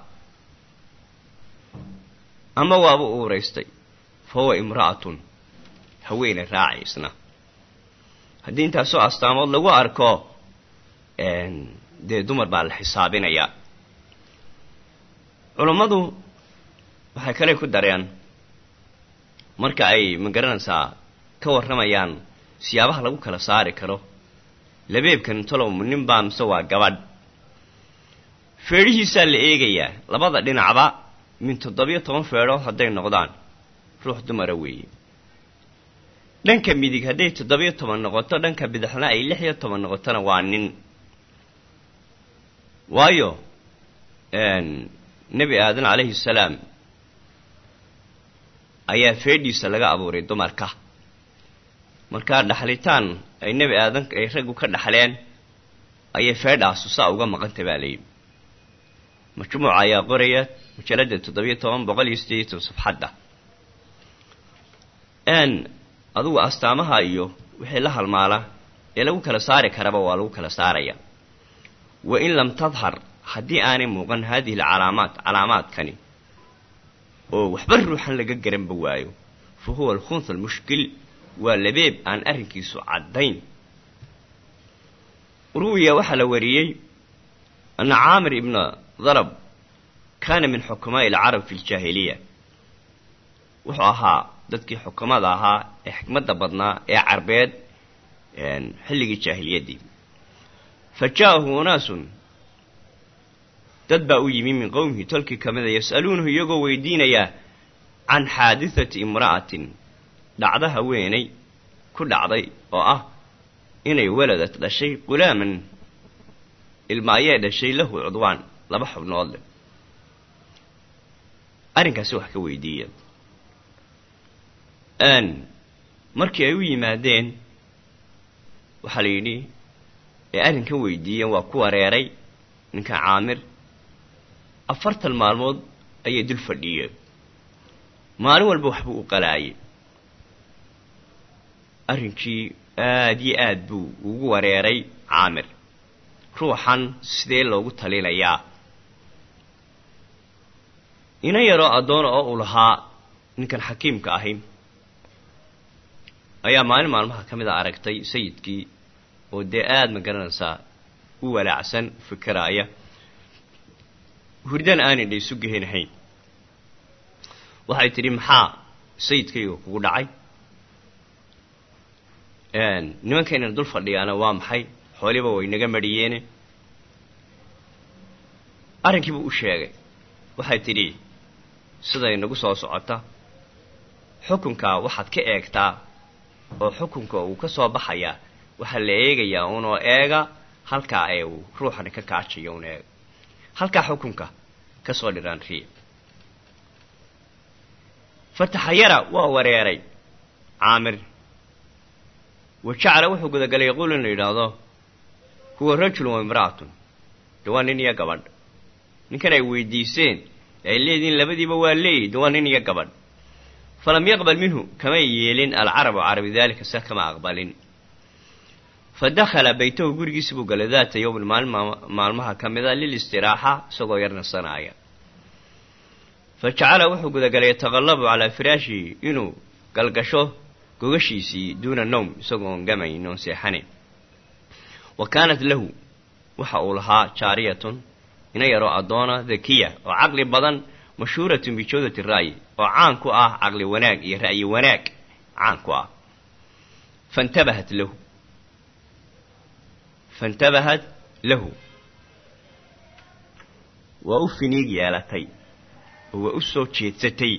ama waaba uuraystay fa huwa imra'atun haweeney raacaysna haddii intaasoo astaamood lagu arko dee dumar baa la xisaabinayaa culummadu waxay kale ku dareen marka ay ma garanaysaa ka warramayaan siyaabaha lagu kala saari karo. Labeebkan talow nin baa mise waa gabadh. Feedhihiisaa la eegayaa labada dhinacba min toddobiyo toban feedhood hadday noqdaan ruux dumara weeye dhanka midig hadday toddobiyo toban noqoto dhanka bidixna ay lix iyo toban noqotona waa nin. Waayo nebi aadan calayhi salaam ayaa feedhiisa laga abuuray dumarka. Markaa dhaxlitaan ay nebi aadan ay raggu ka dhaxleen ayay feedhaasu saa uga maqantay baa layidhi majmuuca ayaa qoraya majalada toddobiyo toban boqol iyo sideed iyo toban safxadda n adugu astaamaha iyo wixii la halmaala ee lagu kala saari karaba waa lagu kala saaraya. Wa in lam tadhar haddii aanay muuqan haadihi alcalaamaat calaamaadkani oo waxba ruuxan laga garanba waayo fa huwa alkhunha almushkil waa labeeb aan arrinkiisu caddayn. Ruwiya waxaa la wariyey ana caamir ibna darab kaana min xukamaa'i alcarab fi ljaahiliya wuxuu ahaa dadkii xukamada ahaa ee xikmadda badnaa ee carbeed xilligii jaahiliyaddii fa ja'ahu unaasun dad baa u yimi min qowmihi tolkii ka mida yas'aluunahu iyagoo weydiinaya can xaadithati imra'atin. Dhacdo haweenay ku dhacday oo ah inay waladad dhashay qulaaman ilma ayay dhashay lahu cudwaan laba xubnood. Leh arrinkaasi wax ka weydiiya markii ay u yimaadeen waxaa la yidhi ee arrinkan weydiiyeen waa ku wareeray ninkan caamir. Afartan maalmood ayay dul fadhiyeen. Maalin walba waxbuu u qalaayay arrinkii aad iyo aad buu ugu wareeray caamir. Ruuxan sidee loogu talinayaa ina yaroo addoona oo uu lahaa ninkan xakiimka ahi ayaa maalin maalmaha ka mid a aragtay sayidkii oo dee aada ma garanaysaa u walaacsan fikiraaya. Hurdana aanay dha isu gehanahayn waxay tidhi maxaa sayidkayga kugu dhacay? Nimankaynan dul fadhiyaana waa maxay? Xooliba way naga madhiyeene arrinkiibuu u sheegay. Waxay tidhi siday nagu soo socota. Xukunkaa waxaad ka eegtaa oo xukunka uu ka soo baxayaa waxaa la eegayaa unoo eega halkaa ee uu ruuxani ka kaajayo un eega halkaa xukunka ka soo dhiraan riya fataxayara waa wareeray. Caamir. Wa wuxuu gudagalay yaquulu in la yidhaahdo huwa rajulun wa imra'atun. De waa nin iyo gabadh. Ninkan ay weydiiseen ay leedihiin labadiiba waa leeyihi de waa nin iyo gabadh falam yaqbal minhu kamay yeelin alcarabu carabi daalika sa kama aqbalin fa dakhala baytahu gurigiisa buu galay daata yowmin maalin maalmaha ka mida lilistiraaxa isagoo yar nasanaaya fa jacala wuxuu gudagalay yataqallabu calaa firaashihi inuu galgasho gogashiisii duuna nowm isagoon gamayn oon seexanayn wa kaanat lahu waxa uu lahaa jaariyatun ina yaroo addoona dakiya oo caqli badan mashhuuratun bijoodati ra'yi oo caan ku ah caqli wanaag iyo ra'yi wanaag caan ku ah. Faintabahat lahu. Faintabahat lahu. Waa u finiig yeelatay oo waa u jeedsatay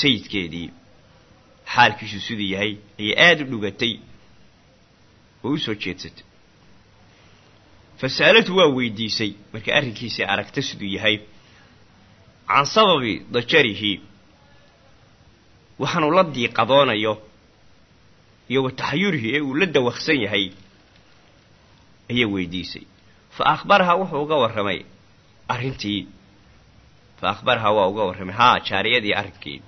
sayidkeedii. Xaalkiisu siduu yahay ayay aada u dhugatay oo u soo jeedsatay. Fasa'alatu waa weydiisay markay arrinkiisii aragta siduu yahay can sababi dajarihi waxaanuu la diiqadoonayo iyo wa taxayurihi ee uu la dawaqsan yahay ayay weydiisay fa akhbarahaa wuxuu uga warramay arrintii fa akhbarahaa waa uga warramay haa jaariyadii arrinkii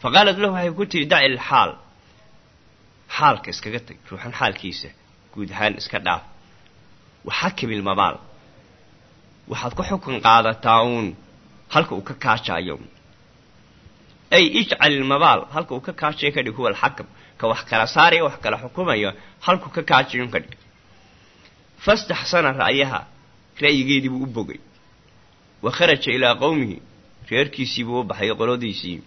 fa qaalat lahu waxay ku tihi daci ilxaal xaalka iskaga tag ruuxan xaalkiisa guud ahaan iska dhaaf waxakim ilmabaal waxaad ku xukun qaadataa uun halka uu ka kaajaayo ay ijcal ilmabaal halka uu ka kaajayo ka dhig huwa alxakam. Ka wax kala saaraya wax kala xukumayo halkuu ka kaajayun ka dhig. Fastaxsana ra'yaha ra'yigeedii buu u bogay. Wa kharaja ilaa qowmihi reerkiisii buu u baxay qolodiisii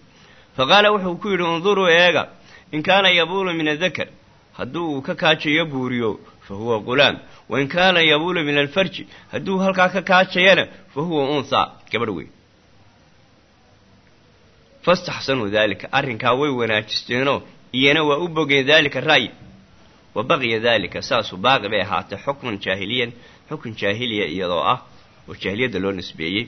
fa qaala wuxuu ku yidhi unduruu eega in kaana yabuulu min adakar hadduu uu ka kaajayo buuriyo fa huwa qulaam wain kaana yabuulu min alfarji hadduu halkaa ka kaajayana fa huwa unhaa gabadh weyn fastaxsanuu daalika arrinkaa way wanaajisteenoo iyana waa u bogeen daalika ra'yi wa baqiya daalika saasuu baaqi bay ahaatay xukman jaahiliyan xukun jaahiliya iyadoo ah oo jaahiliyadda loo nisbeeyey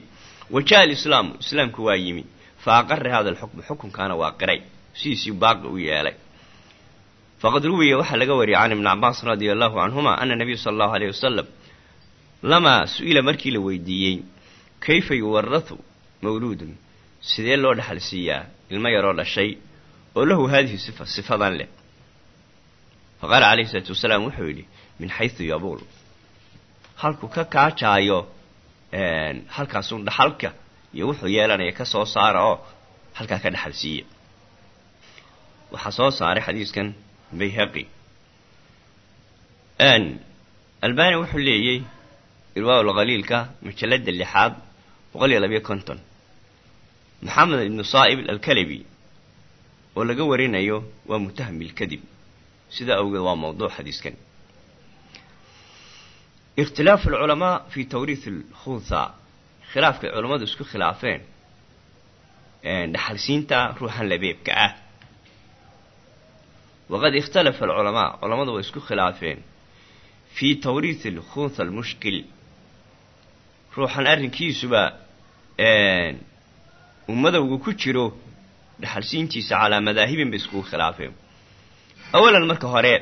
wa jaa alislaamu islaamku waa yimi fa aqara hada alxukm xukunkaana waa qiray sidiisii baaqi u yeelay faqad ruwiya waxaa laga wariyay can ibni cabaas radia allahu canhuma ana nabiyu sala allahu aleyh wasalam lamaa su'ila markii la weydiiyey kayfa yuwarathu mawluudun sidee loo dhexal siiyaa ilmo yaroo dhashay oo lahu haadihi sifa sifadan leh. Fa qaala calayhi isalaatu wasalaam wuxuu yidhi min xaysu yabuul. Halkuu ka kaajaayo halkaasun dhaxalka iyo wuxuu yeelanaya ka soo saara oo halkaa ka dhexal siiya waxaa soo saaray xadiiskan bayhaqi. Albani wuxuu leeyey irwaa lkhaliilka majalada lixaad boqol iyo labiyo konton maxamed ibnu saa'ib alkalabi oo laga warinayo waa mutaham bilkadib sidaa awgeed waa mawduuc xadiiskan. Ikhtilaafu alculamaa fi tawriith alkhunha khilaafkay culammadu isku khilaafeen dhaxalsiinta ruuxan labeebka ah. Waqad ikhtalafa alculamaa culammadu way isku khilaafeen fii tawriith alkhunha almushkil. Ruuxan arrinkiisuba uu madowga ku jiro dhaxalsiintiisa calaa madaahibin bay iskugu khilaafeen. Awalan marka hore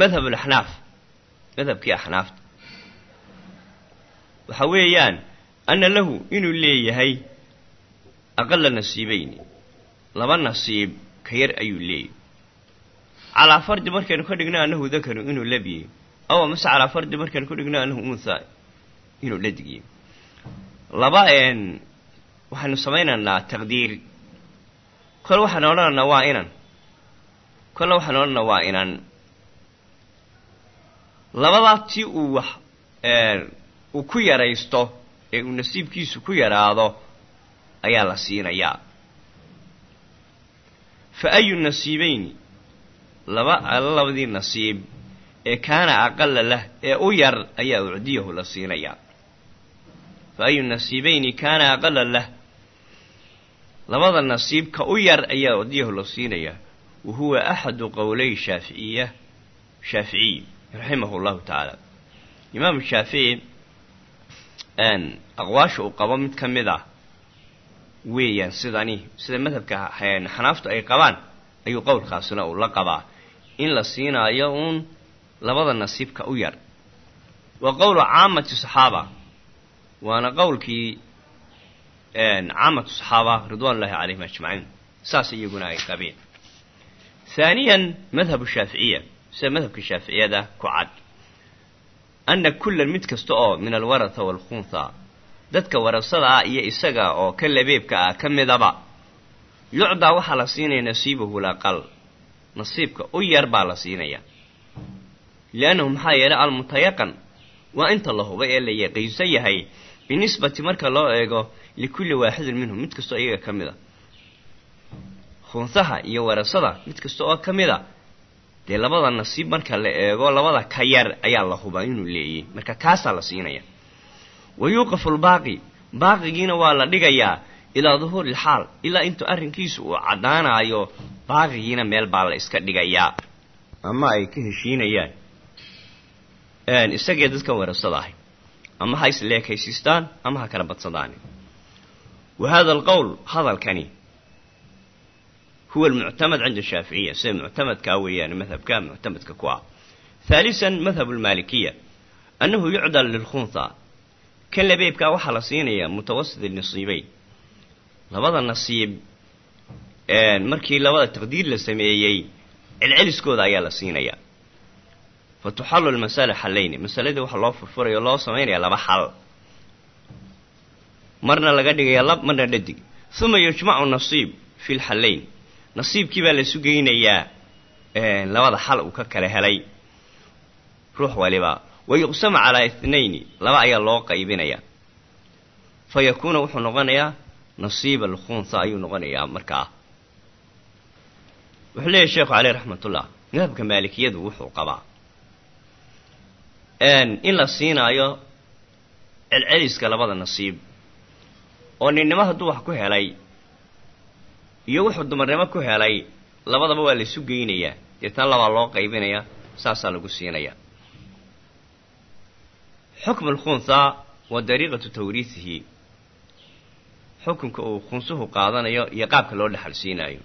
madhab alaxnaaf madhabkii axnaafta. Waxa weeyaan anna lahu inuu leeyahay aqala nasiibeyni laba nasiib ka yar ayuu leeyahy calaa fardi markaynu ka dhigno annahu dakaru inuu labiyey aw mase calaa fardi markaynu ka dhigno annahu untha inuu dhadigiyey laba waxaynu samaynaynaa taqdiir. Kole waxaanu odhanaynaa waa inan kolle waxaanu odhanaynaa waa inan labadaa tii uu wax uu ku yaraysto ee uu nasiibkiisu ku yaraado ayaa la siinayaa. Fa ayu nasiibeyni laba alla labadii nasiib ee kaana aqala lah ee u yar ayaa ucdiyahu la siinayaa fa ayu nasiibeyni kaana aqala lah labada nasiib ka u yar ayaa ucdiyahu la siinayaa wa huwa axadu qowlay shaaficiya shaaficiy raximahu llahu tacaala imaamu shaafici aqwaasha uu qabo mid ka mid ah weeyaan sidani sida madhabka xanaaftu ay qabaan ayuu qowlkaasina uu la qabaa in la siinaayo uun labada nasiibka u yar waa qowlu caamati saxaaba waana qowlkii caamatu saxaaba ridwan ullahi calayhim ajmaciin saas iyaguna ay qabeen haaniyan madhabu shaaficiya sida madhabka shaaficiyada ku cad anna kullan mid kasta oo min alwaratha waalkhuntha dadka warasada ah iyo isaga oo ka labeebka ah ka midaba yucdaa waxaa la siinaya nasiibahu laqal nasiibka u yar baa la siinaya liannahu maxaa yeelay almutayaqan waa inta la hubay ee la yaqiinsan yahay binisbati marka loo eego likulli waaxidin minhum mid kastoo iyaga ka mid a khunhaha iyo warasada mid kasta oo ka mid a dee labada nasiib marka la eego labada ka yar ayaa la hubaa inuu leeyay marka kaasaa la siinaya. Wa yuuqafu lbaaqi baaqigiina waa la dhigayaa ilaa duhuuri lxaal ilaa intuu arrinkiisu uu caddaanaayo baaqigiina meel baa la iska dhigayaa. Ama ay ka heshiinayaan. Isagee dadka warasada ahay ama ha isleekaysiistaan ama ha kala badsadaan wa hada alqowl hadalkani huwa almuctamad cinda shaaficiya sida muctamadkaa weeyaan madhabka muctamadka ku ah. Haalisan madhabu annahu yucdal lilkhunha kan labeebkaa waxaa la siinayaa mutawasit nasiibeyn labada nasiib markii labada taqdiir la sameeyey celceliskooda ayaa la siinayaa fa tuxallu lmasala masaladii waxaa loo furfuraya o loo samaynaya laba xal. Marna laga dhigaya lab marna dhadig uma yujmacu nasiib fi lxallayn nasiibkii baa la sugaynayaa labada xal uu ka kala helay. Ruux waliba. Wa yuqsamu calaa ithnayni laba ayaa loo qaybinayaa. Fa yakuuna wuxuu noqonayaa nasiiba alkhunha ayuu noqonayaa markaa. Wuxuu leeyahy sheekhu caleyh raxmatullah madhabka maalikiyadu wuxuu qabaa in la siinaayo celceliska labada nasiib oo ninnimo hadduu wax ku helay iyo wuxuu dumarnimo ku helay labadaba waa laysu geynayaa. Deetana labaa loo qaybinayaa saasaa lagu siinayaa xukmu lkhunha wa dariiqatu tawriihihi xukunka uu khunsuhu qaadanayo iyo qaabka loo dhexal siinaayo.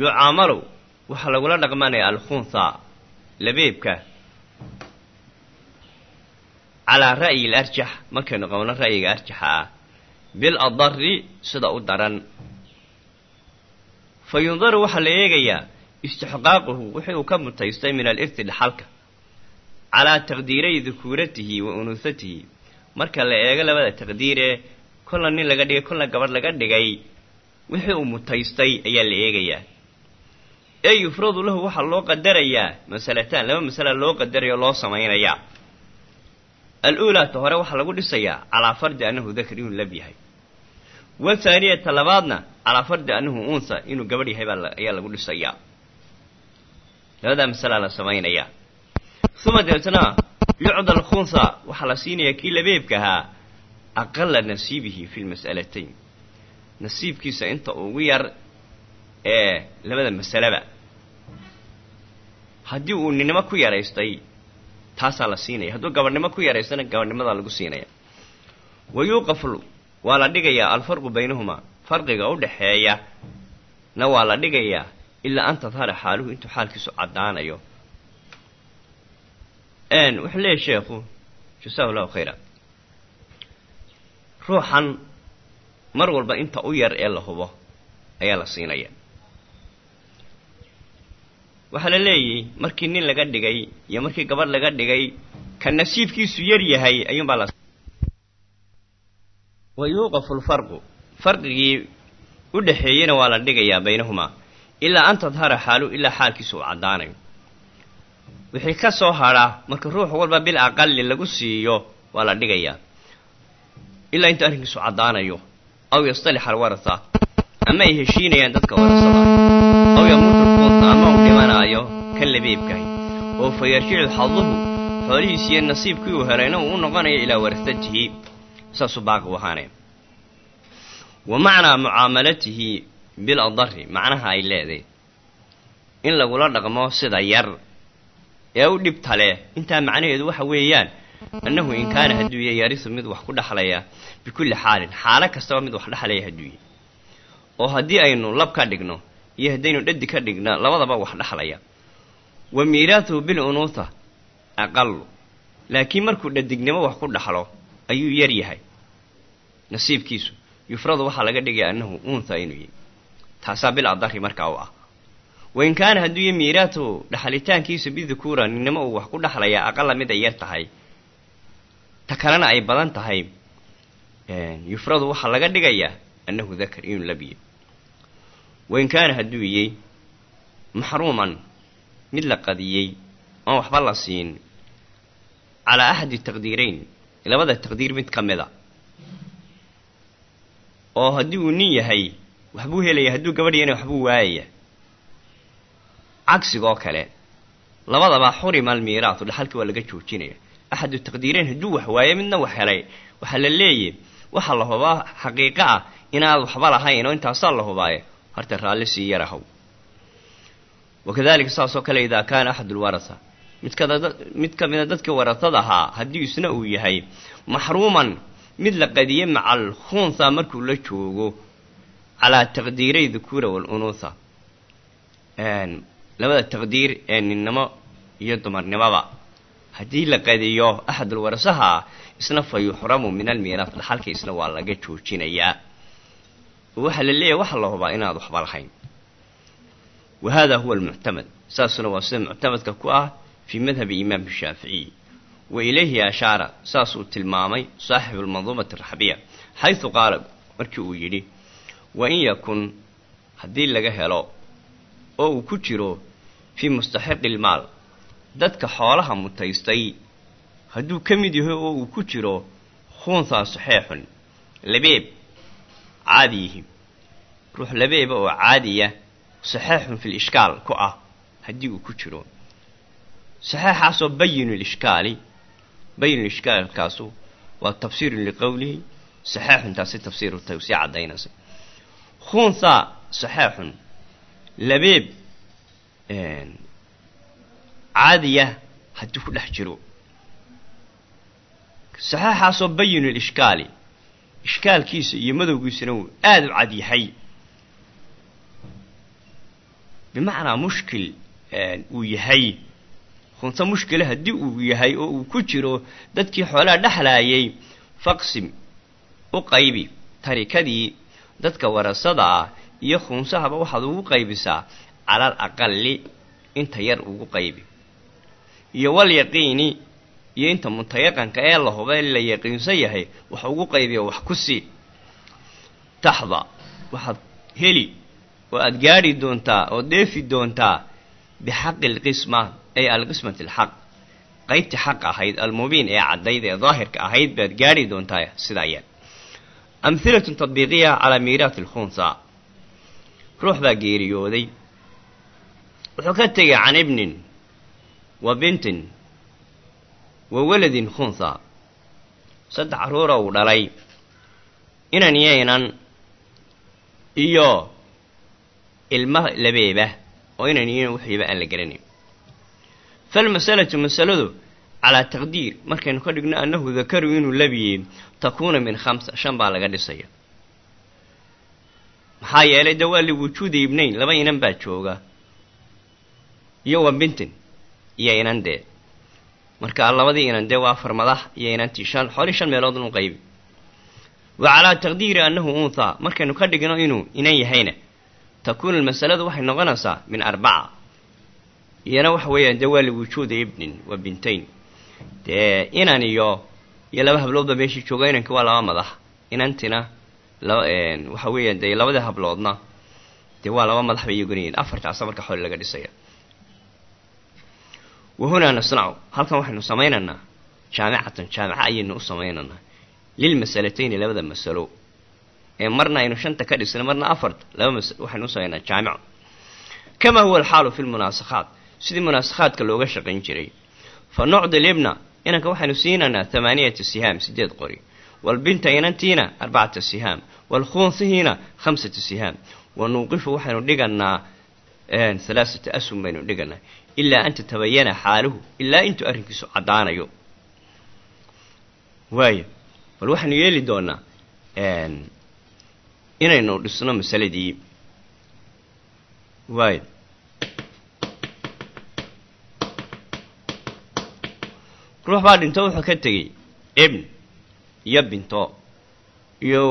Yucaamalu waxaa lagula dhaqmanaya alkhunha labeebka calaa ra'yi larjax markaynu qabno ra'yiga arjaxa ah biladari sida u daran fa yundaru waxaa la eegayaa istixqaaquhu wixii uu ka mutaystay min alirti dhaxalka calaa taqdiiray dukuuratihi wa unuhatihi marka la eego labada taqdiiree kolla nin laga dhigay kolla gabadh laga dhigay wixii uu mutaystay ayaa la eegayaa ee yufradu lahu waxaa loo qadarayaa masalataan laba masala loo qadaraya oo loo samaynayaa al-uulaa ta hore waxaa lagu dhisayaa calaa fardi annahu dakar inuu lab yahay. Wathaaniyata labaadna calaa fardi annahu unsa inuu gabadh yahay baa ayaa lagu dhisayaa labadaa masalaa la samaynayaa uma deetna yucda alkhunsa waxaa la siinayaa kii labeebka ahaa aqala nasiibihi fi lmas'alatayn nasiibkiisa inta ugu yar ee labada masaleba haddii uu ninimo ku yaraystay taasaa la siinaya. Hadduu gabadhnimo ku yaraystana gabadhnimadaa lagu siinaya. Wa yuuqafu waa la dhigayaa alfarqu baynahumaa. Farqiga u dhaxeeya na waa la dhigayaa ilaa an tadhara xaaluhu intuu xaalkiisu caddaanayo. Wuxuu leeyahy sheekhu. Jasaahu llahu khayra ruuxan mar walba inta u yar ee la hubo ayaa la siinaya waxaa la leeyahy markii nin laga dhigay iyo markii gabadh laga dhigay ka nasiibkiisu yar yahay ayuunbaa la wa yuuqafu lfarqu farqigii u dhaxeeyena waa la dhigayaa baynahumaa ilaa an tadhara xaalu ilaa xaalkiisu uu caddaanayo. Wixii ka soo hadha marka ruux walba bil aqali lagu siiyo waa la dhigayaa. Ilaa inta arrinkiisu caddaanayo aw yastalixa alwarasa ama ay heshiinayaan dadka warasada aw yamuutu lkunta ama uu dhimanaayo kan labeebkahay oo fa yarjicu xaduhu xoolihiisiiyo nasiibkii uu helayna uu u noqonayo ilaa warasatihi saasuu baaqi u ahaanaya wa macnaa mucaamalatihi bil adari macnaha ay leedahay in lagula dhaqmo sida yar ee u dhibta leh intaa macnaheedu waxa weeyaan annahu in kaana hadduu ya yarisu mid wax ku dhexlaya bikulli xaalin xaalo kastaba mid wax dhexlaya hadduu yahy oo haddii aynu lab ka dhigno iyo haddaynu dhadi ka dhigno labadaba wax dhexlaya wa miiraatuhu bil unuuha aqalu laakiin markuu dhadignimo wax ku dhaxlo ayuu yar yahay. Nasiibkiisu yufradu waxaa laga dhigaya annahu untha inuu yahy taasaa bil adari markaa u ah. Wain kaana hadduu ya miiraatuhu dhaxalitaankiisa bidukuura ninnimo uu wax ku dhexlayaa aqala mid ay yar tahay ta kalena ay badan tahay yufradu waxaa laga dhigayaa annahu dakar inuu labiyo wain kaana hadduu yey maxruuman mid la qadiyey oon waxba la siin. Calaa axadi taqdiirayn labada taqdiir mid ka mida. Oo haddii uu nin yahay waxbuu helaya hadduu gabadh waxbuu waayaya cagsigoo kale labadaba xurima almiiraatu dhaxalkii waa laga joojinaya. Axadu taqdiirayn hadduu wax waayo midna wax helay waxaa la leeyahy waxaa la hubaa xaqiiqo ah inaad waxba lahayn oo intaasaa la hubaaye horta raalli sii yarahow wakadalika saasoo kale idaa kaana axad ulwarasa midkada mid ka mida dadkii warasada ahaa haddii isna uu yahay maxruuman mid la qadiyey maca alkhunha markuu la joogo calaa taqdiiray dukuura walunuutha labada taqdiir ee ninnimo iyo dumarnimoba haddii la qadiyo axadul warasaha isna fa yuxramu min almiiraat dhaxalka isna waa laga joojinayaa oo waxaa la leeyahay waxaa la hubaa inaad waxba lahayn wa hada huwa almuctamad saasuna waa sida muctamadka ku ah fii madhabi imaam shaaficiy wa ilayhi ashaara saasuu tilmaamay saaxibu lmanduumati araxbiya xaysu qaala markii uu yidhi wa in yakun haddii laga helo oo uu ku jiro fii mustaxiqi ilmaal dadka xoolaha mutaystay hadduu ka mid yahay oo uu ku jiro khuunhaa saxeexun labeeb caadi yihi ruux labeeba oo caadiya saxeexun fi lishkaal ku ah haddii uu ku jiro. Saxeexaasoo bayinu lishkaali bayinu lishkaalkaasu waa tafsiirun liqowlihi saxeexun taasi tafsiiru tay sii caddaynaysa. Khuunhaa saxeexun labeeb caadiya haddii ku dhex jiro. Saxeexaasoo bayinu lishkaali ishkaalkiisa iyo madowgiisana uu aada u cad yahay bimacnaa mushkil uu yahay. khunse mushkila haddii uu yahay oo uu ku jiro dadkii xoolaha dhexlaayay faqsim u qaybi tarikadii dadka warasada ah iyo khuunsahaba waxaad ugu qaybisaa calal aqali inta yar ugu qaybi iyo wal yaqiini iyo inta mutayaqanka ee la huba la yaqiinsan yahay wax ugu qaybiya wax ku sii taxda waxaad heli oo aada gaadhi doontaa oo dheefi doontaa bixaqi alqisma ay alqismati alxaq. Qaybtii xaq ahayd almubiin ee caddayd ee daahirka ahayd baad gaadhi doontaa sidaa yar amhilatun tadbiiqiya calaa miiraati alkhunsa ruux baa geeriyooday. Wuxuu ka tegay can ibnin wa bintin wa waladin khunsa. Saddex carruura uu dhalay. Inan yaynan iyo ilma labeeba oo inan yaynan wixiiba aan la garanayn falmasalatu masaladu calaa taqdiir. Markaynu ka dhigno annahu dakaru inuu labiye takuuna min khamsa shan baa laga dhisaya. Maxaa yeelay de waa liwujuuda ibnayn laba inan baa jooga iyo wa bintin iyo inan dee. Marka labadii inan dee waa afar madax iyo inantii shan xoli shan meelood inu qaybi. Wa calaa taqdiiri annahu unthaa. Markaynu ka dhigno inuu inan yahayna takuunu almasaladu waxay noqonaysaa min arbaca iyana waxa weeyaan dee waa liwujuuda ibnin wa bintayn. Dee inan iyo iyo laba habloodba meeshii jooga inanka waa laba madax. Inantina laba waxa weeyaan dee labada habloodna dee waa laba madax bay iyagonayihin afartaasa marka xoli laga dhisaya. Wa hunaa nasnacu halkan waxaynu samaynaynaa jaamicatan jaamica ayaynu u samaynaynaa. Lilmasalatayni labada masalo marna aynu shanta ka dhisna marna afarta laba mas waxaynu u samaynaa jaamico kamaa huwa alxaalu fi lmunaasakhaat sidii munaasakhaadka looga shaqayn jiray. Fa nucdi libna inanka waxaynu siinaynaa hamaaniyata sihaam sideed qori. Walbinta inantiina arbacata sihaam. Walkhuunsihiina khamsata sihaam. Wa nuuqifu waxaynu dhiganaa halaasata asum baynu dhiganaa ilaa an tatabayana xaaluhu ilaa intuu arrinkiisu caddaanayo. Waayo bal waxaynu yeeli doonaa inaynu dhisno masaladii. Waayo ruux baa dhinto wuxuu ka tegey ibn iyo binto iyo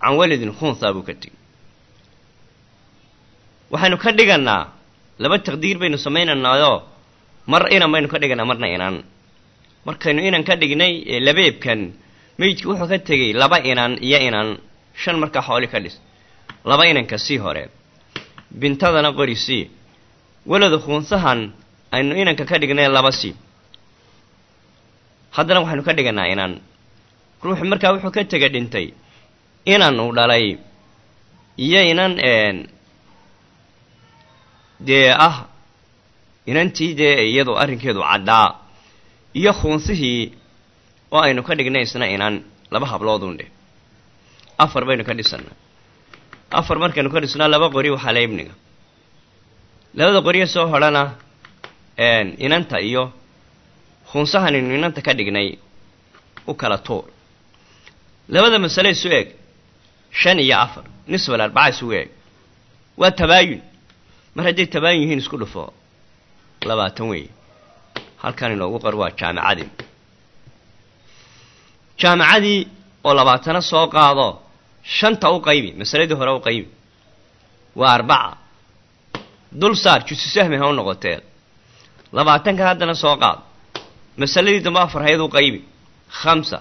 can waladin khunsa buu ka tegey. Waxaynu ka dhiganaa laba taqdiir baynu samaynaynaayo mar inan baynu ka dhiganaa marna inan markaynu inan ka dhignay labeebkan meydki wuxuu ka tegey laba inan iyo inan shan markaa xooli ka dhis. Laba inanka sii hore. Bintadana qori sii. Walada khuunsahan aynu inanka ka dhignay laba sii. Haddana waxaynu ka dhiganaa inan ruuxu markaa wuxuu ka tega dhintay inan uu dhalay. Iyo inan dee ah inantii dee iyadu arrinkeedu caddaa. Iyo khuunsihii oo aynu ka dhignay isna inan laba habloodun dheh afar baynu ka dhisanaa afar markaynu ka dhisnaa laba qori waxaa la ibniga. Labada qoriya soo hodhana inanta iyo khuunsahanaynu inanta ka dhignay u kala tuur. Labada masale isu eeg. Shan iyo afar. Nisbal arbaca isugu eeg. Waa tabaayun. Mar hadday tabaayun yihiin isku dhufo. Labaatan weeye halkan inoogu qor waa jaamicadii jaamicadii oo labaatana soo qaado shanta u qaybi masaladii hore u qaybi. Waa arbaca. Dul saar jusu sahmi ha u noqotee. Labaatanka haddana soo qaad. Masaladii dambe afar hayd u qaybi. Khamsa.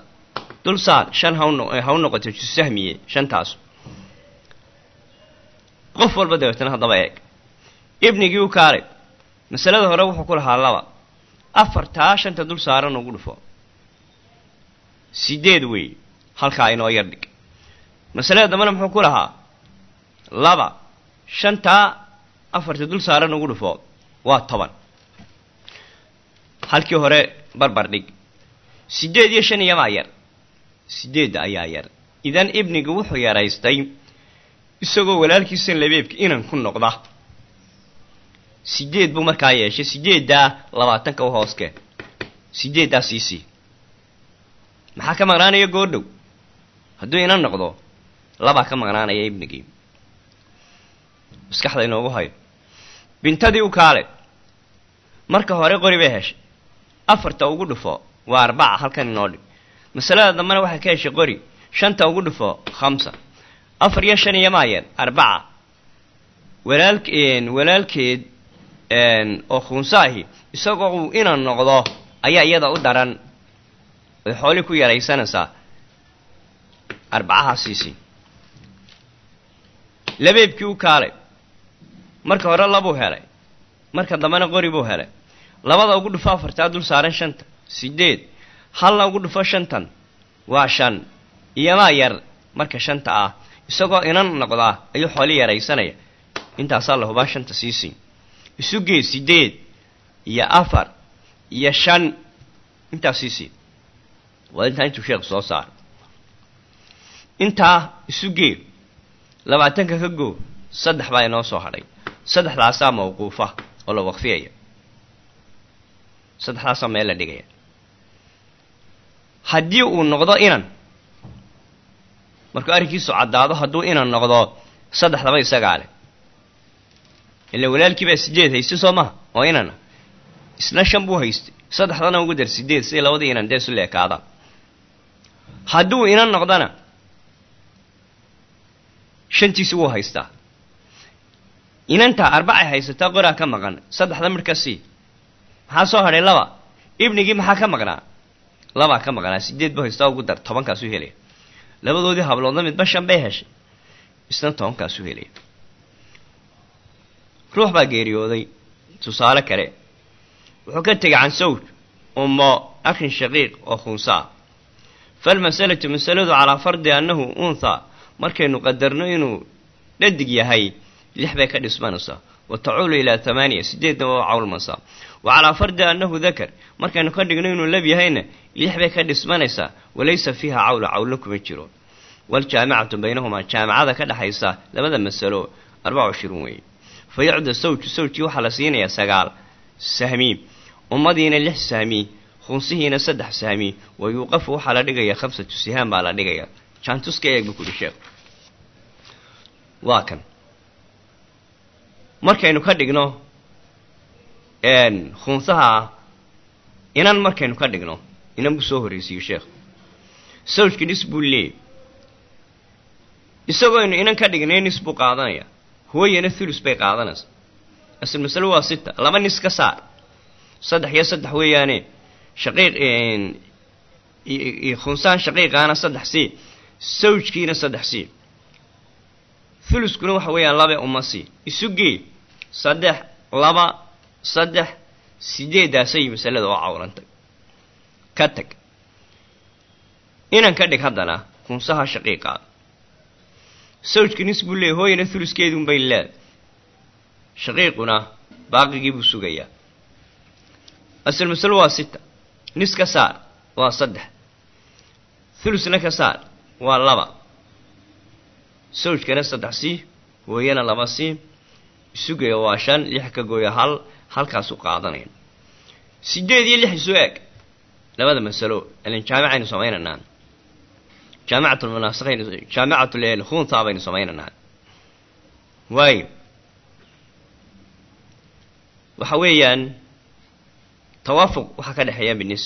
Dul saar shan ha u noqote jusu sahmiye shantaasu qof walba dabeetana haddaba eeg. Ibnigii u kaalay. Masalada hore wuxuu ku lahaa laba. Afartaa shanta dul saaran ugu dhufo. Sideed weeye. Halkaa inoo yar dhig masalada dambena muxuu ku lahaa laba shantaa afarta dul saaran ugu dhufo waa toban. Halkii hore barbar dhig. Sideed iyo shan iyamaa yar. Sideedda ayaa yar. Idan ibniga wuxuu yaraystay isagoo walaalkiisan labeebka inan ku noqda. Sideed buu markaa yeeshay. Sideeddaa labaatanka u hooskee sideeddaa siisii maxaa ka maqnaanaya goordhow hadduu inan noqdo labaa ka maqnaanaya ibnigii. Maskaxda inoogu hayo. Bintadii u kaale. Marka hore qori bay heshay. Afarta ugu dhufo waa arbaca halkan inoo dhig. Masalada dambena waxay ka heshay qori. Shanta ugu dhufo khamsa. Afar iyo shan iyo maayar arbaca. Walaalk walaalkeed oo khunsaahi isagoo uu inan noqdo ayaa iyada u daran. Way xoolii ku yaraysanaysaa arbacaha siisi labeebkii u kaalay. Marka hore labuu helay. Marka dambena qori buu helay. Labada ugu dhufo afartaa dul saaran shanta. Sideed halna ugu dhufo shantan. Waa shan. Iyomaa yar. Marka shanta ah. Isagoo inan noqdaa ayuu xooli yaraysanaya. Intaasaa la hubaa shanta siisii isu gee sideed iyo afar. Iyo shan. Intaas siisii waa intaa intuu sheekhu soo saaray intaa isu gee labaatanka ka goo saddex baa inoo soo hadhay. Saddexdaasaa mawquufa oo la waqfiyaya saddexdaasaa meel la dhigaya. Haddii uu noqdo inan markuu arrinkiisu caddaado hadduu inan noqdo saddexdaba isagaa leh ila walaalkii baa sideed haystay soo maha oo inana. Isna shan buu haystay. Saddexdana ugu dar sideed siday labadii inan dee isu leekaadaan. Hadduu inan noqdona shantiisi wuu haystaa inantaa arbacay haysataa qoraa ka maqan. Saddexda ka sii maxaa soo hadhay? Laba. Ibnigii maxaa ka maqnaa? Labaa ka maqnaa. Sideed buu haystaa ugu dar. Tobankaasu helaya labadoodii habloodna midba shan bay heshay. Isna tobankaasu helaya ruux baa geeriyooday. Tusaale kale. Wuxuu ka tegay can ummo akhin shaqiiq oo khunsaa falmasalatu masaladu calaa fardi annahu unthaa markaynu qadarno inuu dhadig yahay lix bay ka dhismanaysaa wa tacuulu ilaa tamaaniya sideedna waa cawlmansaa wa calaa fardi annahu dakar markaynu ka dhigno inuu lab yahayna lix bay ka dhismanaysaa walaysa fiiha cawla cawlo kuma jiro. Waljaamicatu baynahumaa jaamicada ka dhexaysa labada masalo arbaca cishruun weeye fa yucda sawju sawjkii waxaa la siinayaa sagaal sahmi ummadiina lix sahmi khunsihiina saddex sahmi wa yuuqafu waxaa la dhigaya khamsatu sihaan baa la dhigaya jaantuska eeg buu ku sheekhu waa kan markaynu ka dhigno khunsaha inan markaynu ka dhigno inan buu soo horreysiiyo sheekhu sawjki nis buu leey isagooynu inan ka dhignay nis buu qaadanaya hooyana thulus bay qaadanaysa asal masalo waa sita laba nis ka saar saddex iyo saddex weeyaane shaqiiq khunsaan shaqiiqaana saddex sii sawjkiina saddex sii thuluskuna waxa weeyaan laba uma sii isu gee saddex laba saddex sideedaasay masalada oo cawlantay ka tag. Inan ka dhig haddana khunsaha shaqiiqaa sawjka nis buu leeyay hooyana huluskeedunbay leed. Shaqiiquna baaqigii buu sugayaa. Asal masalo waa sita. Nis ka saar waa saddex. Hulusna ka saar waa laba. Sawjkana saddex sii hooyana laba sii isugaya waa shan lix ka gooya hal halkaasu qaadanaya sideed iyo lix isu eeg labada masalo ilin jaamicaynu samaynaynaa. Jaamicatulmunaasaqaynu jaamicatlkhunta baynu samaynaynaa. Waayo. Waxa weeyaan tawaafuq waxaa ka dhexeeya binis.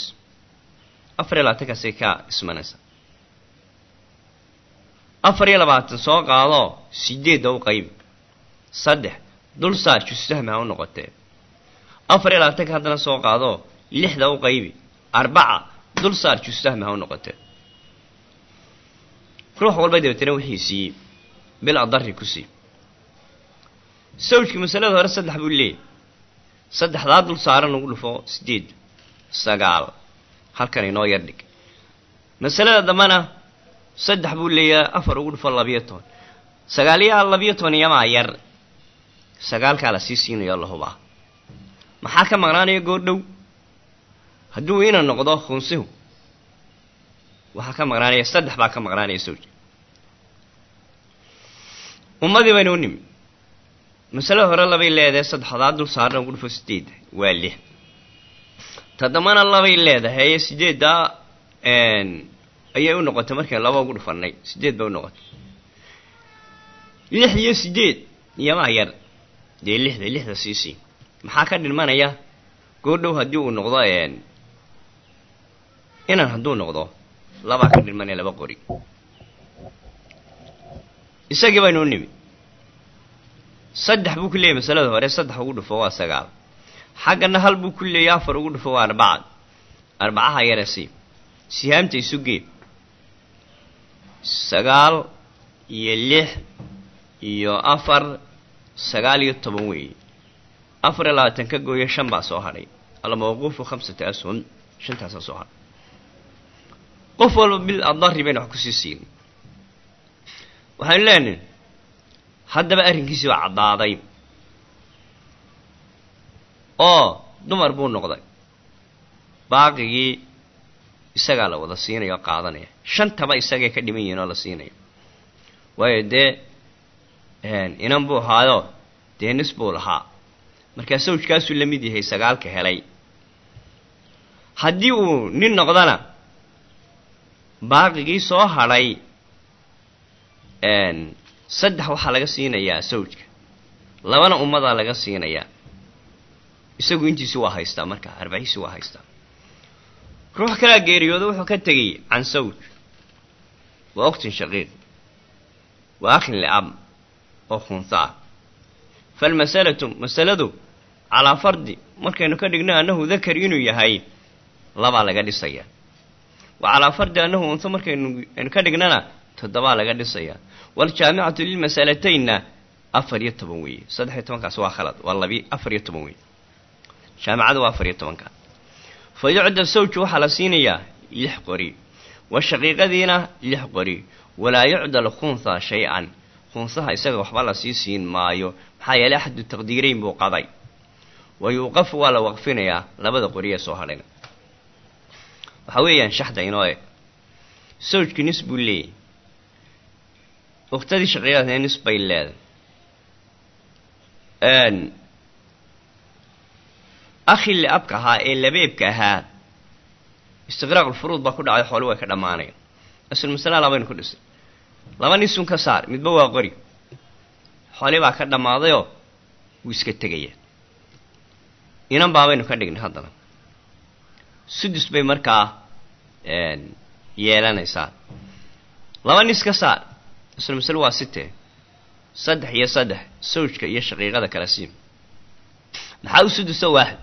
Afar iyo labaatankaasay ka ismanaysa afar iyo labaatan soo qaadoo sideedda u qaybi saddex dul saar jusahmi ha u noqotee afar iyo labaatanka haddana soo qaadoo lixda u qaybi arbaca dul saar jusahmi ha u noqotee ruux walba dabeetana wixii siiyey bil adari ku sii. Sawjkii masalada hore saddex buu leeyay. Saddexdaa dul saaran ugu dhufo sideed sagaal. Halkan inoo yar dhig. Masalada dambana saddex buu leeyahay afar ugu dhufo labiyo toban sagaaliyaa labiyo toban iyamaa yar sagaalkaa la sii siinayo la hubaa. Maxaa ka maqnaanaya goordhow hadduu ina noqdo khunsihu waxaa ka maqnaanaya saddex baa ka maqnaanaya sawja ummadii baynu u nimi masale hore labay leedahay saddexdaa dul saarna ugu dhufo sideedda waa lix. Todobana labay leedahay sideeddaa ayay u noqotay markaan laba ugu dhufanay sideed bay u noqotay. Lix iyo sideed iyomaa yar. Dee lixda lixda siisii maxaa ka dhilmanaya? Goordhow haddii uu noqdo inan hadduu noqdo labaa ka dhilmanaya laba qori. Isagii baynu u nimi. Saddex buu ku leeyahy masalada hore saddex ugu dhufo waa sagaal. Xaggana hal buu ku leeyahy afar ugu dhufo waa arbacad. Arbacaha yara siib sihaamta isu gee sagaal iyo lix iyo afar sagaal iyo toban weeye afar iyo labaatan ka gooya shan baa soo hadhay almawquufu khamsata ashum shantaasaa soo hadhay qof walba bil adari bayna wax ku sii siin. Waxaynu leenahay haddaba arrinkiisii baa caddaaday. Oo dumar buu noqday. Baaqigii isagaa la wada siinaya oo qaadanaya shantaba isagay ka dhiman yihiin oo la siinaya waayo dee inan buu ahaayo dee nis buu lahaa. Markaa sawjkaasuu la mid yahay sagaalka helay. Haddii uu nin noqdana baaqigii soo hadhay saddex waxaa laga siinayaa sawjka. Labana ummadaa laga siinayaa. Isagu intiisi waa haystaa markaa arbaciisi waa haystaa ruux kalaa geeriyooda wuxuu ka tegay can sawj wa oktin shaqiiq wa akhin liab oo khunsa. Ah falmasalatu masaladu calaa fardi markaynu ka dhigno annahu dakar inuu yahay labaa laga dhisaya. Wa calaa fardi annahu unsa markaynu aynu ka dhignana toddobaa laga dhisaya. Waljaamicatu lilmasalataynna afar iyo toban weeye. Saddex iyo tobankaas waa khalad waa labi afar iyo toban weeye. Jaamicadu waa afar iyo tobanka fa yucda sawju waxaa la siinayaa lix qori wa shaqiiqadiina lix qori walaa yucda alkhunha shay-an khunsaha isaga waxba la sii siin maayo maxaa yeelay axadu taqdiirayn buu qaday wa yuuqafu waa la waqfinayaa labada qori ee soo hadhayna waxaa weeyaan inoo eg sawjki nis buu leeyahy ukhtadii bay leedahay akhi liabka ahaa ee labeebka ahaa istiqraaqulfuruud baa ku dhacay xooli way ka dhammaanaya asl masala labaynu ku dhisay. Laba nisun ka saar midba waa qori. Xooli baa ka dhammaadayoo wuu iska tegaya inan baabaynu ka dhignay haddana. Sudus bay markaa yeelanaysaa. Laba nis ka saar asl masalo waa sitee. Saddex iyo saddex sawjka iyo shaqiiqada kala siim maxaa u sudusa waaxid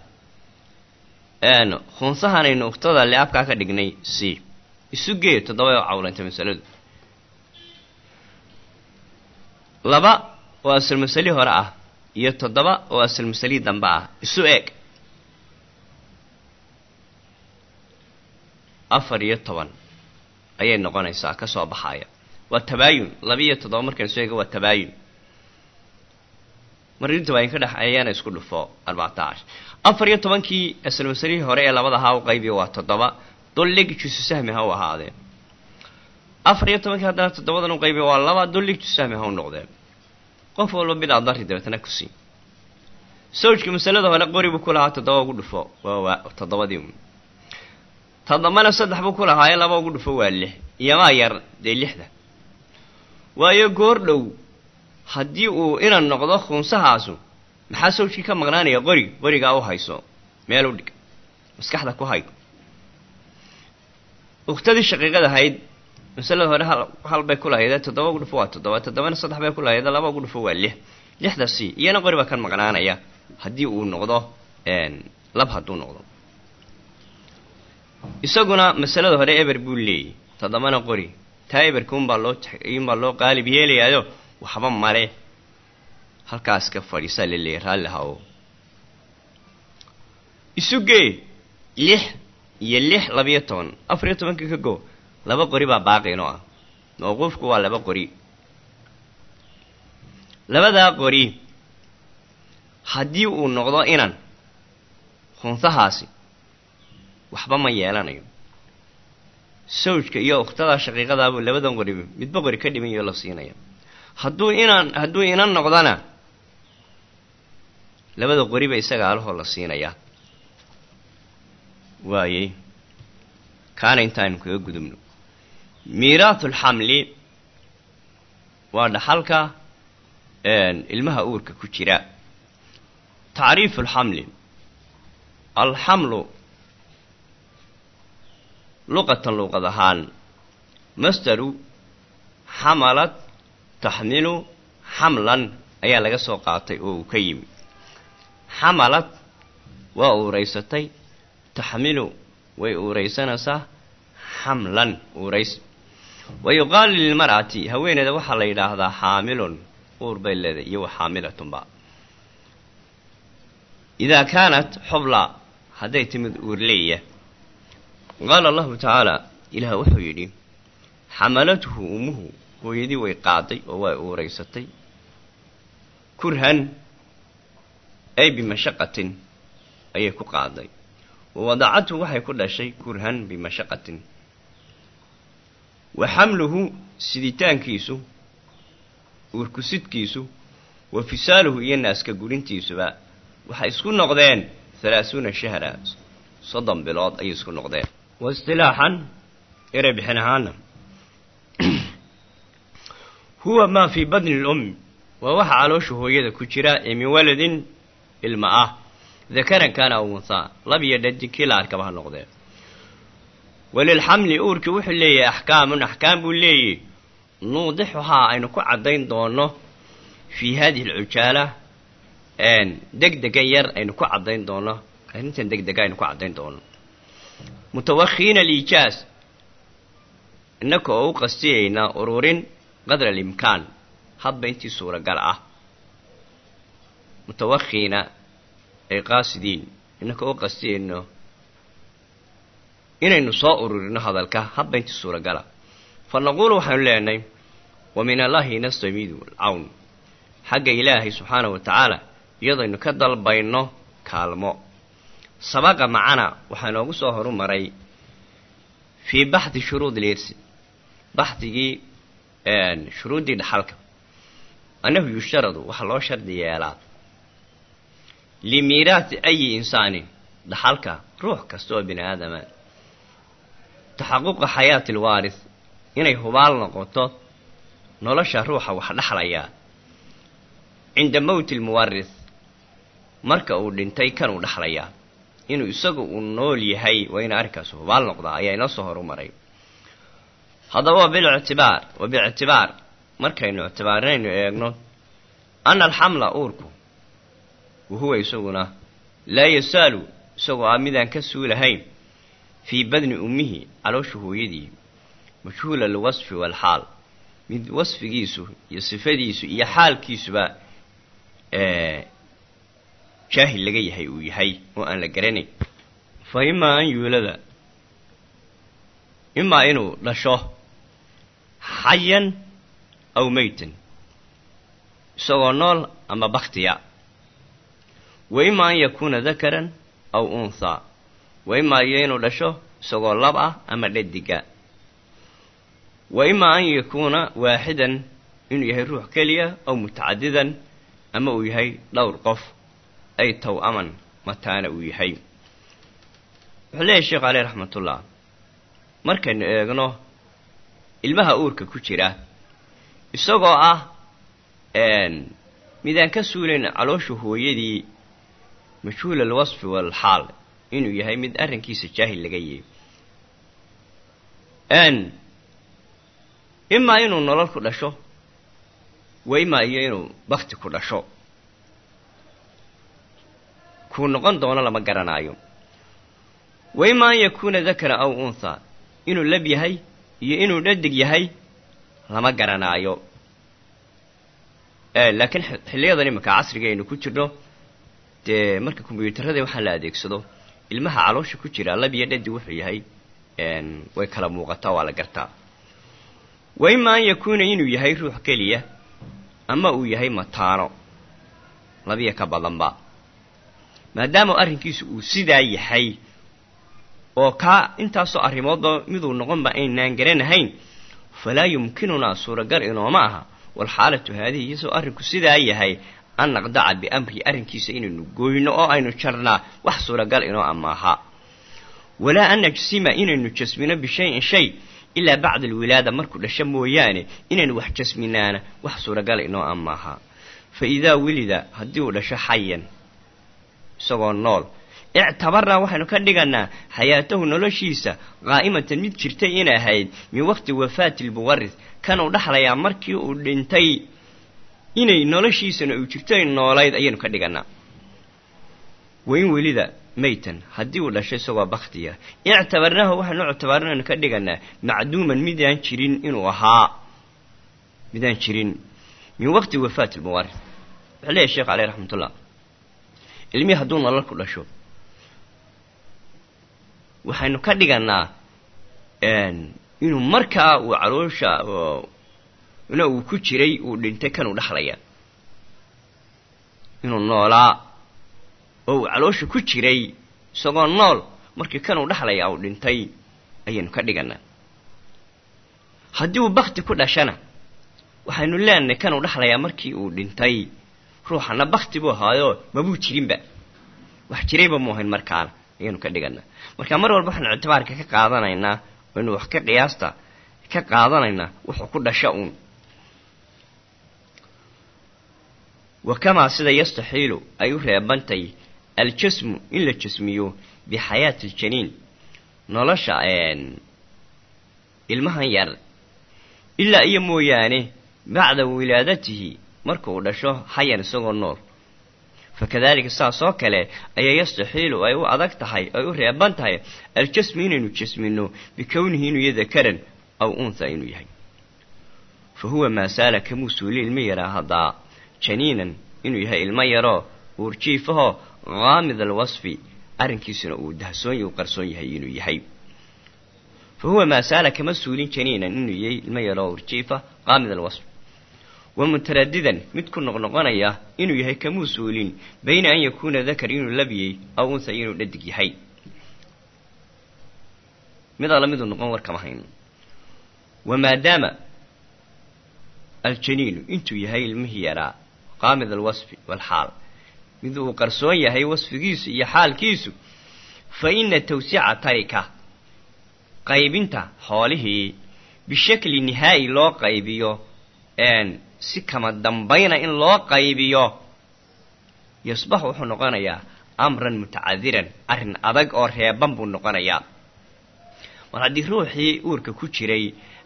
khunsahanaynu uktada leabkaa ka dhignay c. Isu gee toddoba oo cawlantay masaladu. Laba oo asal masalii hore ah iyo toddoba oo asal masalii dambe ah. Isu eeg. Afar iyo toban ayay noqonaysaa ka soo baxaya. Waa tabaayun. Laba iyo toddoba markaan soo eega waa tabaayun marinta waa in ka dhexeeyana isku dhufo arbacata cash afar iyo tobankii asal masalihii hore ee labada haa u qaybiya waa toddoba dullig jusu sahmi ha u ahaadeen. Afar iyo tobankii haddana toddobadan u qaybiya waa laba dullig jusu sahmi ha u noqdeen. Qof walba bidaa dari dabeetana ku sii sawjka masalada hore qori buu ku lahaa toddoba ugu dhufo waa toddobadii toddobana saddex buu ku lahaaye laba ugu dhufo waa lix iyomaa yar dee lixda. Waayo goor dhow haddii uu inan noqdo khunsahaasu maxaa sawjkii ka maqnaanaya? Qori qorigaa u hayso. Meel u dhig. Maskaxda ku hay ukhtadii shaqiiqada ahayd masalada hore hal bay ku lahaydee toddoba ugu dhufo waa toddoba toddobana saddex bay ku lahaydee laba ugu dhufo waa lix. Lixda c iyana qori baa ka maqnaanaya haddii uu noqdo lab hadduu noqdo. Isaguna masalada hore eber buu leeyay. Toddobana qori taa eberka unbaa loo unbaa loo qaalib yeelayaayo waxba male halkaas ka fadhiisaa la leeyay raalli hawo. Isu gee lix iyo lix labiyo toban. Afar iyo tobankii ka go laba qori baa baaqi inoo ah. Mawquufku waa laba qori. Labadaa qori haddii uu noqdo inan khunsahaasi waxba ma yeelanayo. Sawjka iyo ukhtada shaqiiqadaabuu labadan qori midba qori ka dhiman yaho la siinaya hadduu inaan hadduu inan noqdana labada qoriba isaga alahoo la siinayaa waayey kaana intaaynu kaga gudubno. Miiraatulxamli waa dhaxalka ilmaha uurka ku jira. Tacriifu lxamli alxamlu luqatan luqad ahaan masdaru xamalat taxmilu xamlan ayaa laga soo qaatay oo uu ka yimi xamalad waa uuraysatay taxmilu way uuraysanaysaa xamlan uurays. Wa yuqaalu lilmar'ati haweeneyda waxaa la yidhaahdaa xaamilun uur bay leedahay iyo wa xaamilatunba idaa kaanat xubla hadday timid uurleeya qaala allahu tacaala ilaah wuxuu yidhi xamalathu ummuhu hooyadii way qaaday oo way uuraysatay kurhan ay bimashaqatin ayay ku qaaday wa wadacathu waxay ku dhashay kurhan bimashaqatin wa xamluhu siditaankiisu uurkusidkiisu wa fisaaluhu iyo naaska gurintiisuba waxay isku noqdeen halaasuuna shahra soddon bilood ayay isku noqdeen wa istilaaxan erey bixin ahaana huwa maa fii badni lummi waa waxa caloosha hooyada ku jira ee min waladin ilma ah. Dakaran kaana aw unhaa lab iyo dhadin kii la arkaba ha noqdee walilxamli uurkii wuxuu leeyahay axkaamun axkaam buu leeyahy nuudixuhaa aynu ku caddayn doono fii hadihi alcujaala degdegan yar aynu ku caddayn doono arrintan degdega aynu ku caddayn doono mutawakhiina aliijaaz innaka oo u qastiyaynaa ururin qadra alimkaan hadba intii suuragal ah mutawakhiina ay qaasidiin innaka u qastiyayno inaynu soo ururino hadalka hadba intii suuragala fa naquulu waxaanu leenahay wa min allahi nastamidu alcawn xagga ilaahay subxaanahu wa tacaala iyadaynu ka dalbayno kaalmo sabaqa macana waxaa inoogu soo horumaray fii baxdi shuruud lirsi baxdigii shuruuddii dhaxalka annahu yushtaradu waxaa loo shardi yeelaa limiiraati ayi insaanin dhaxalka ruux kasta oo bini aadama. Taxaquqa xayaati alwaaris inay hubaal noqoto nolosha ruuxa wax dhexlayaa cinda mowti almuwaris marka uu dhintay kanuu dhexlayaa inuu isagu uu nool yahay waa ina arrinkaas hubaal noqdaa ayaa inoo soo horumaray haddaba wa bilictibaar wa biictibaar markaynu ictibaarinaynu eegno ana alxamla uurku wahuwa isaguna laa yasaalu isagoo ah midaan ka suulahayn fii badni ummihi caloosha hooyadii majhuula alwasfi waalxaal mid wasfigiisu iyo sifadiisu iyo xaalkiisuba jaahil laga yahay uu yahay oo aan la garanayn fa imaa an yuulada imaa inuu dhasho xayan aw meytan isagoo nool ama baktiya wa imaa an yakuuna dakaran aw unthaa wa imaa iyo inuu dhasho isagoo lab ah ama dhadiga wa imaa an yakuuna waaxidan inuu yahay ruux keliya aw mutacadidan ama uu yahay dhowr qof ay tow aman mataana uu yahay. Wuxuu leeyahy sheekhu caleyh raxmatullah markaynu eegno ilmaha uurka ku jira isagoo ah midaan ka suulayn caloosha hooyadii majhuul alwasfi waalxaal inuu yahay mid arrinkiisa jaahil laga yahy imaa inuu nolol ku dhasho wa imaa iyo inuu bakti ku dhasho. Kuu noqon doono lama garanaayo. Wa imaa an yakuuna dakara aw unthaa inuu lab yahay iyo inuu dhadig yahay lama garanaayo. Laakiin xilliyadan iminka casriga aynu ku jirno dee marka kombyuutarada waxaa la adeegsado ilmaha caloosha ku jira lab iyo dhadig wuxuu yahay way kala muuqataa waa la gartaa. Wa imaa an yakuuna inuu yahay ruux keliya ama uu yahay mataano labiya ka badanba maadaama arrinkiisu uu sidaa yahay oo kaa intaasoo arrimoodba miduu noqonba aynaan garanahayn falaa yumkinunaa suuragal inooma aha. Walxaalatu haadihi iyasoo arrinku sidaa yahay an naqdaca biamri arrinkiisa inaynu goyno oo aynu jarnaa wax suuragal inoo amaaha walaa an najsima inaynu jasmino bishayin shay ilaa bacda alwilaada markuu dhasho mooyaane inaynu wax jasminaana wax suuragal inoo amaaha fa idaa welida haddii uu dhasho xayan isagoo nool ictabarnaa waxaynu ka dhiganaa xayaatahu noloshiisa qaa'imatan mid jirtay inay ahayd min waqti wafaati lmuwaris kanuu dhaxlayaa markii uu dhintay inay noloshiisana uu jirtay noolayd ayaynu ka dhiganaa wain welida maytan haddii uu dhashay isagoo baktiya ictabarnaahu waxaanu ictibaarnaynu ka dhiganaa macduuman midaan jirin inuu ahaa midaan jirin min waqti wafaati lmuwaris wuxuu leeyahy sheekh caleyh raxmatullah ilmihii hadduu nolol ku dhasho waxaynu ka dhiganaa inuu markaa uu caloosha na uu ku jiray uu dhintay kanuu dhexlaya inuu noolaa oo uu caloosha ku jiray isagoo nool markii kanuu dhexlaya uu dhintay ayaynu ka dhiganaa. Haddii uu bakti ku dhashana waxaynu leenahay kanuu dhexlayaa markii uu dhintay ruuxana bakti buu ahaayo mabuu jirinba. Wax jirayba mu ahayn markaana ayaynu ka dhiganaa marka mar walba waxaanu ictibaarka ka qaadanaynaa waynu wax ka qiyaasta ka qaadanaynaa wuxuu ku dhasha uun. Wa kamaa sida yastaxiilu ay u reebantay aljasmu in la jasmiyo bixayaati aljaniin nolosha ilmahan yar. Ilaa iyo mooyaane bacda wilaadatihi marka uu dhasho xayan isagoo nool fakadalika saas oo kale ayaa yastaxiilu ay u adag tahay ay u reeban tahay aljasmu inaynu jasmino bikownihi inuu yahay dakaran aw untha inuu yahay fa huwa maa saala kamuu suuli ilmo yaraa haddaa janiinan inuu yahay ilmo yaroo uurjiifahoo qaamid alwasfi arrinkiisuna uu dahsoon uu qarsoon yahay inuu yahay fa huwa maa saala kama suulin janiinan inuu yahay ilmo yaroo uurjiifa qaamid alwasfi wa mutaradidan mid ku noqnoqonaya inuu yahay kamuu suulin bayna an yakuuna dakar inuu labiyey aw untha inuu dhadig yahay. Mid alla miduu noqon war kama hayno wa maadaama aljaniinu intuu yahay ilmihii yaraa qaamid alwasfi walxaal. Mid uu qarsoon yahay wasfigiisu iyo xaalkiisu fa ina tawsica tarika qaybinta xoolihii bishakli nihaa'i loo qaybiyo si kama dambayna in loo qaybiyo. Yasbax wuxuu noqonayaa amran mutacadiran arrin adag oo reeban buu noqonayaa. Mar haddii ruuxii uurka ku jiray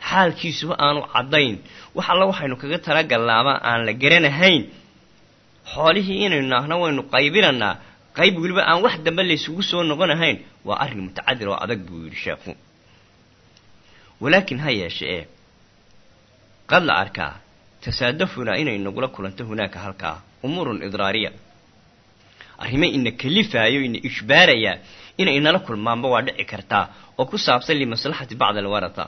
xaalkiisuba aanu caddayn wax alla waxaynu kaga talagalnaaba aan la garanahayn. Xoolihii inaynu naahno waynu qaybinanaa qayb weliba aan wax dambe laysugu soo noqonahayn waa arrin mutacadir oo adag buu yidhi sheekhu. Walaakin ha yeeshe ee qad la arkaa tasaadafunaa inay nagula kulanto hunaaka halkaa umuurun idraariya. Arrimo ina kalifaayo ina ishbaarayaa inay inala kulmaanba waa dhici kartaa oo ku saabsan limaslaxati bacd alwarata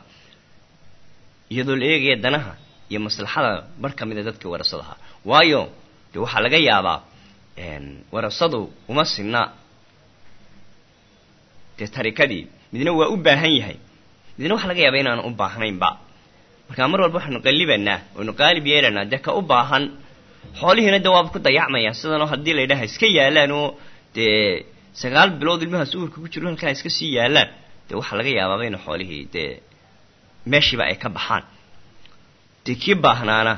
iyadoo la eegaya danaha iyo maslaxada bar ka mida dadkii warasadaha. Waayo dee waxaa laga yaabaa warasadu uma sinna. Dee tarikadii midna waa u baahan yahay. Midna waxaa laga yaabaa inaanu u baahnaynba markaa mar walba waxaynu qallibanaa waynu qaalib yeelanaa dee ka u baahan xoolihiina dee waaba ku dayacmayaan sidanoo haddii la yidhaha iska yaalaan oo dee sagaal bilood ilmahaas uurka ku jiro halkaa iska sii yaalaan dee waxaa laga yaabaaba ina xoolihii dee meeshiiba ay ka baxaan. Dee kii baahnaana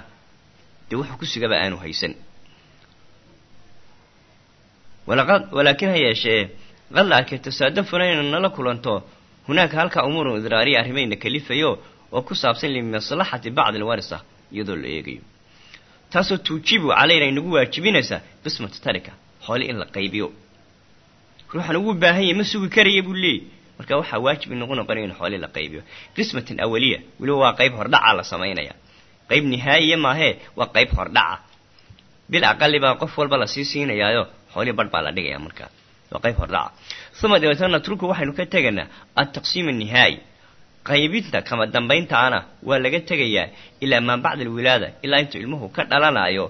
dee wuxuu ku sigaba aanu haysan. Walaakin ha yeeshee qad la arkay tasaadafuna inay nala kulanto hunaaka halkaa umuurun idraariya arrimayna kalifayo oo ku saabsan limaslaxati bacdi alwarisa iyadoo la eegayo. Taasoo tuujibu calayna inagu waajibinaysaa qismata tarika xoole in la qaybiyo. Ruuxan ugu baahan yahay ma sugi karaya buu leeyay marka waxaa waajib inagu noqonaya in xoole la qaybiyo. Qismatan awaliya weliba waa qayb hordhaca la samaynaya. Qayb nihaayiya maahee waa qayb hordhaca bil aqali baa qof walba la sii siinayaayo xoolii badh baa la dhigaya markaa waa qayb hordhaca uma dabeetana natruku waxaynu ka tegaynaa altaqsiim annihaayi qaybinta kama dambayntaana waa laga tegayaa ilaa maa bacda alwilaada ilaa intuu ilmuhu ka dhalanayo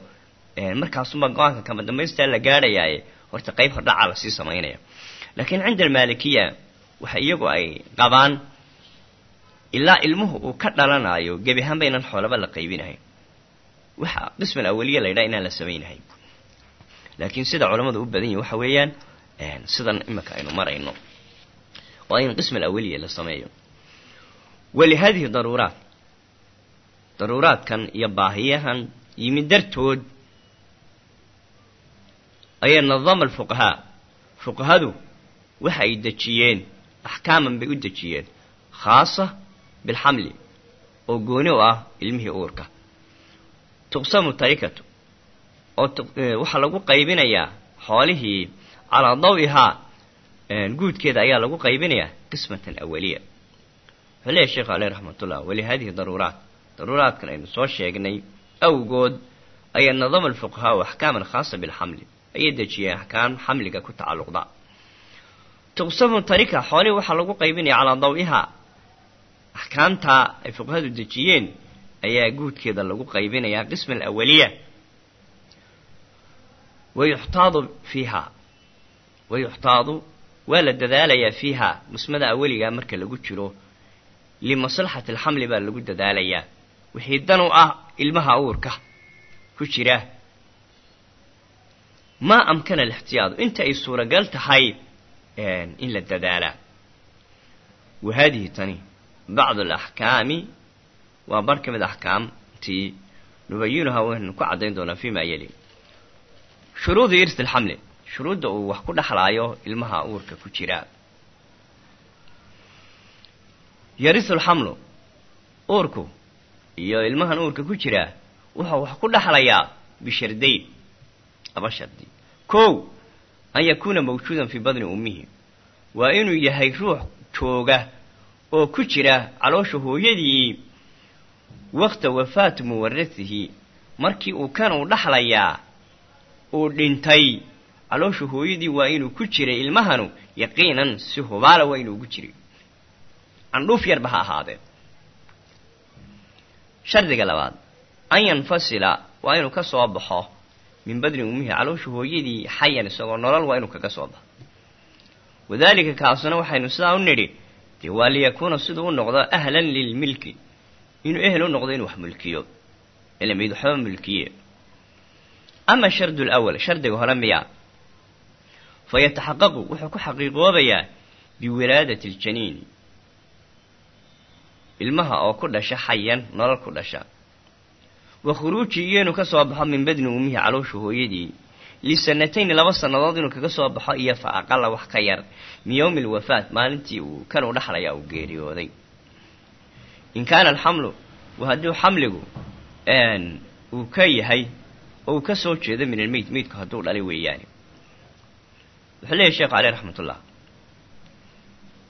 markaasuba go'aanka kama dambaystaa la gaadhayaaye horta qayb hordhaca la sii samaynaya. Laakiin cinda almaalikiya waxa iyagu ay qabaan ilaa ilmuhu uu ka dhalanayo gebi ahaan baynan xoolaba la qaybinahayn waxa qismal awaliya la ydhaha inaan la samaynahayn laakiin sida culammadu u badan yihiin waxa weeyaan sidan imika aynu marayno. Waa in qismal awaliya la sameeyo walihadihi daruuraat daruuraadkan iyo baahiyahan yimid dartood ayaa nadama alfuqahaa fuqahadu waxa ay dejiyeen axkaaman bay u dejiyeen khaasa bilxamli oo gooni u ah ilmihii uurka tuqsamu tarikatu oo waxaa lagu qaybinayaa xoolihii calaa dawihaa guudkeeda ayaa lagu qaybinayaa qismatan awaliya wuxuu leeyahy sheekhu aleh raxmatullah walihadihi daruuraat daruuraadkan aynu soo sheegnay awgood ayaa nadama alfuqahaa axkaaman khaasa bilxamli ayay dejiyeen axkaam xamliga ku tacalluqda. Tuqsamu tarika xoolihii waxaa lagu qaybinaya calaa dawihaa axkaamtaa ay fuqahadu dejiyeen ayaa guudkeeda lagu qaybinayaa qisma alawaliya wayuxtaadu fiiha wayuxtaadu waa la dadaalayaa fiiha qismada aweligaa marka lagu jiro limaslaxati alxamli baa lagu dadaalayaa. Wixii dan u ah ilmaha uurka ku jira. Maa amkana alixtiyaadu? Inta ay suuragal tahay in la dadaalaa wa haadihi tani bacdu alaxkaami waa bar ka mid axkaamtii. Nubayinuhaa waynu ku caddayn doonaa fii maa yeli shuruudu irsi alxamli shuruudda uu wax ku dhexlaayo ilmaha uurka ku jira yarisu alxamlu uurku iyo ilmahan uurka ku jira wuxuu wax ku dhexlayaa bishardayn laba shardi kow an yakuuna mawjuudan fii badni ummihi. Waa inuu yahay ruux jooga oo ku jira caloosha hooyadii waqta wafaatu muwarasihi markii uu kan uu dhexlayaa uu dhintay caloosha hooyadii waa inuu ku jiray ilmahanu yaqiinan si hubaala waa inuu ugu jiray candhuuf yarba ha ahaadee shardiga labaad an yanfasila waa inuu ka soo baxo min badni ummihi caloosha hooyadii xayan isagoo nolol waa inuu kaga soo baxo wadaalika kaasuna waxaynu sidaa u nidhi dee waa liyakuuna siduu u noqdo ahlan lilmilki inuu ehel u noqdo inuu wax mulkiyo ilamayd waxba mulkiye ama shardu lawal shardiga hore miya fa yataxaqaqu wuxuu ku xaqiiqoobayaa biwilaadati aljaniini ilmaha oo ku dhasha xayan nolol ku dhasha. Wa khuruujii iyo inuu ka soo baxo min badni ummihi caloosha hooyadii lisanatayni laba sannadood inuu kaga soo baxo iyo fa aqala wax ka yar. Min yowmi alwafaat maalintii uu kan uu dhexlaya uu geeriyooday. In kaana alxamlu wa hadduu xamligu uu ka yahay oo uu ka soo jeedo min almeyd meydku hadduu dhalay weeyaane wuxuu leeyahy sheekhu caleyh raxmatullah.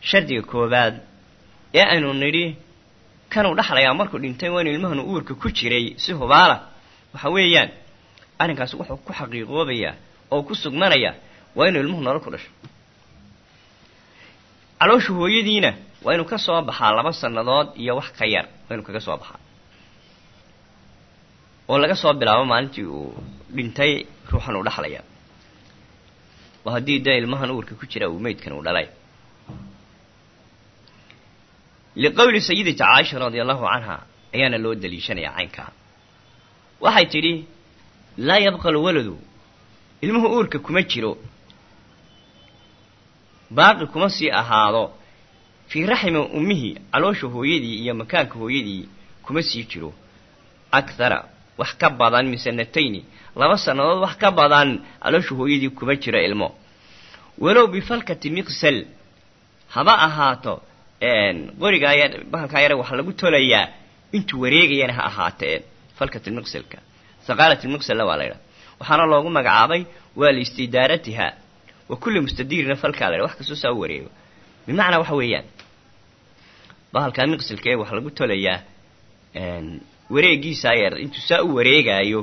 Shardiga koowaad ee aynu nidhi kanuu dhexlayaa markuu dhintay waa inu ilmahanu uurka ku jiray si hubaala. Waxa weeyaan arrinkaasi wuxuu ku xaqiiqoobayaa oo ku sugmanayaa waa inuu ilmuhu nolol ku dhasho. Caloosha hooyadiina waa inuu ka soo baxaa laba sannadood iyo wax ka yar waa inuu kaga soo baxaa. Oo laga soo bilaabo maalintii uu dhintay ruuxan uu dhexlaya oo haddii dee ilmahan uurka ku jira uu meydkan uu dhalay liqowli sayidati caaisha radia allahu canha ayaana loo daliishanayaa caynkaa waxay tidhi laa yabqa alwaladu ilmuhu uurka kuma jiro baaqi kuma sii ahaado fii raxmi ummihi caloosha hooyadii iyo makaanka hooyadii kuma sii jiro akhara wax ka badan min sanatayni laba sannadood wax ka badan caloosha hooyadii kuma jiro ilmo walow bifalkati miqsal haba ahaato qorigaa bahalkaa yare waxaa lagu tolayaa intuu wareegayana ha ahaatee falkat lmiqsalka saqaalat lmiqsalla waa la ydhaha waxaana loogu magacaabay waa liistidaaratiha wa kulli mustadiirina falkaa la ydha wax kastoo saa u wareego. Bimacnaa waxa weeyaan bahalkaa miqsalka ee waxaa lagu tolayaa wareegiisaa yar intuu saa u wareegaayo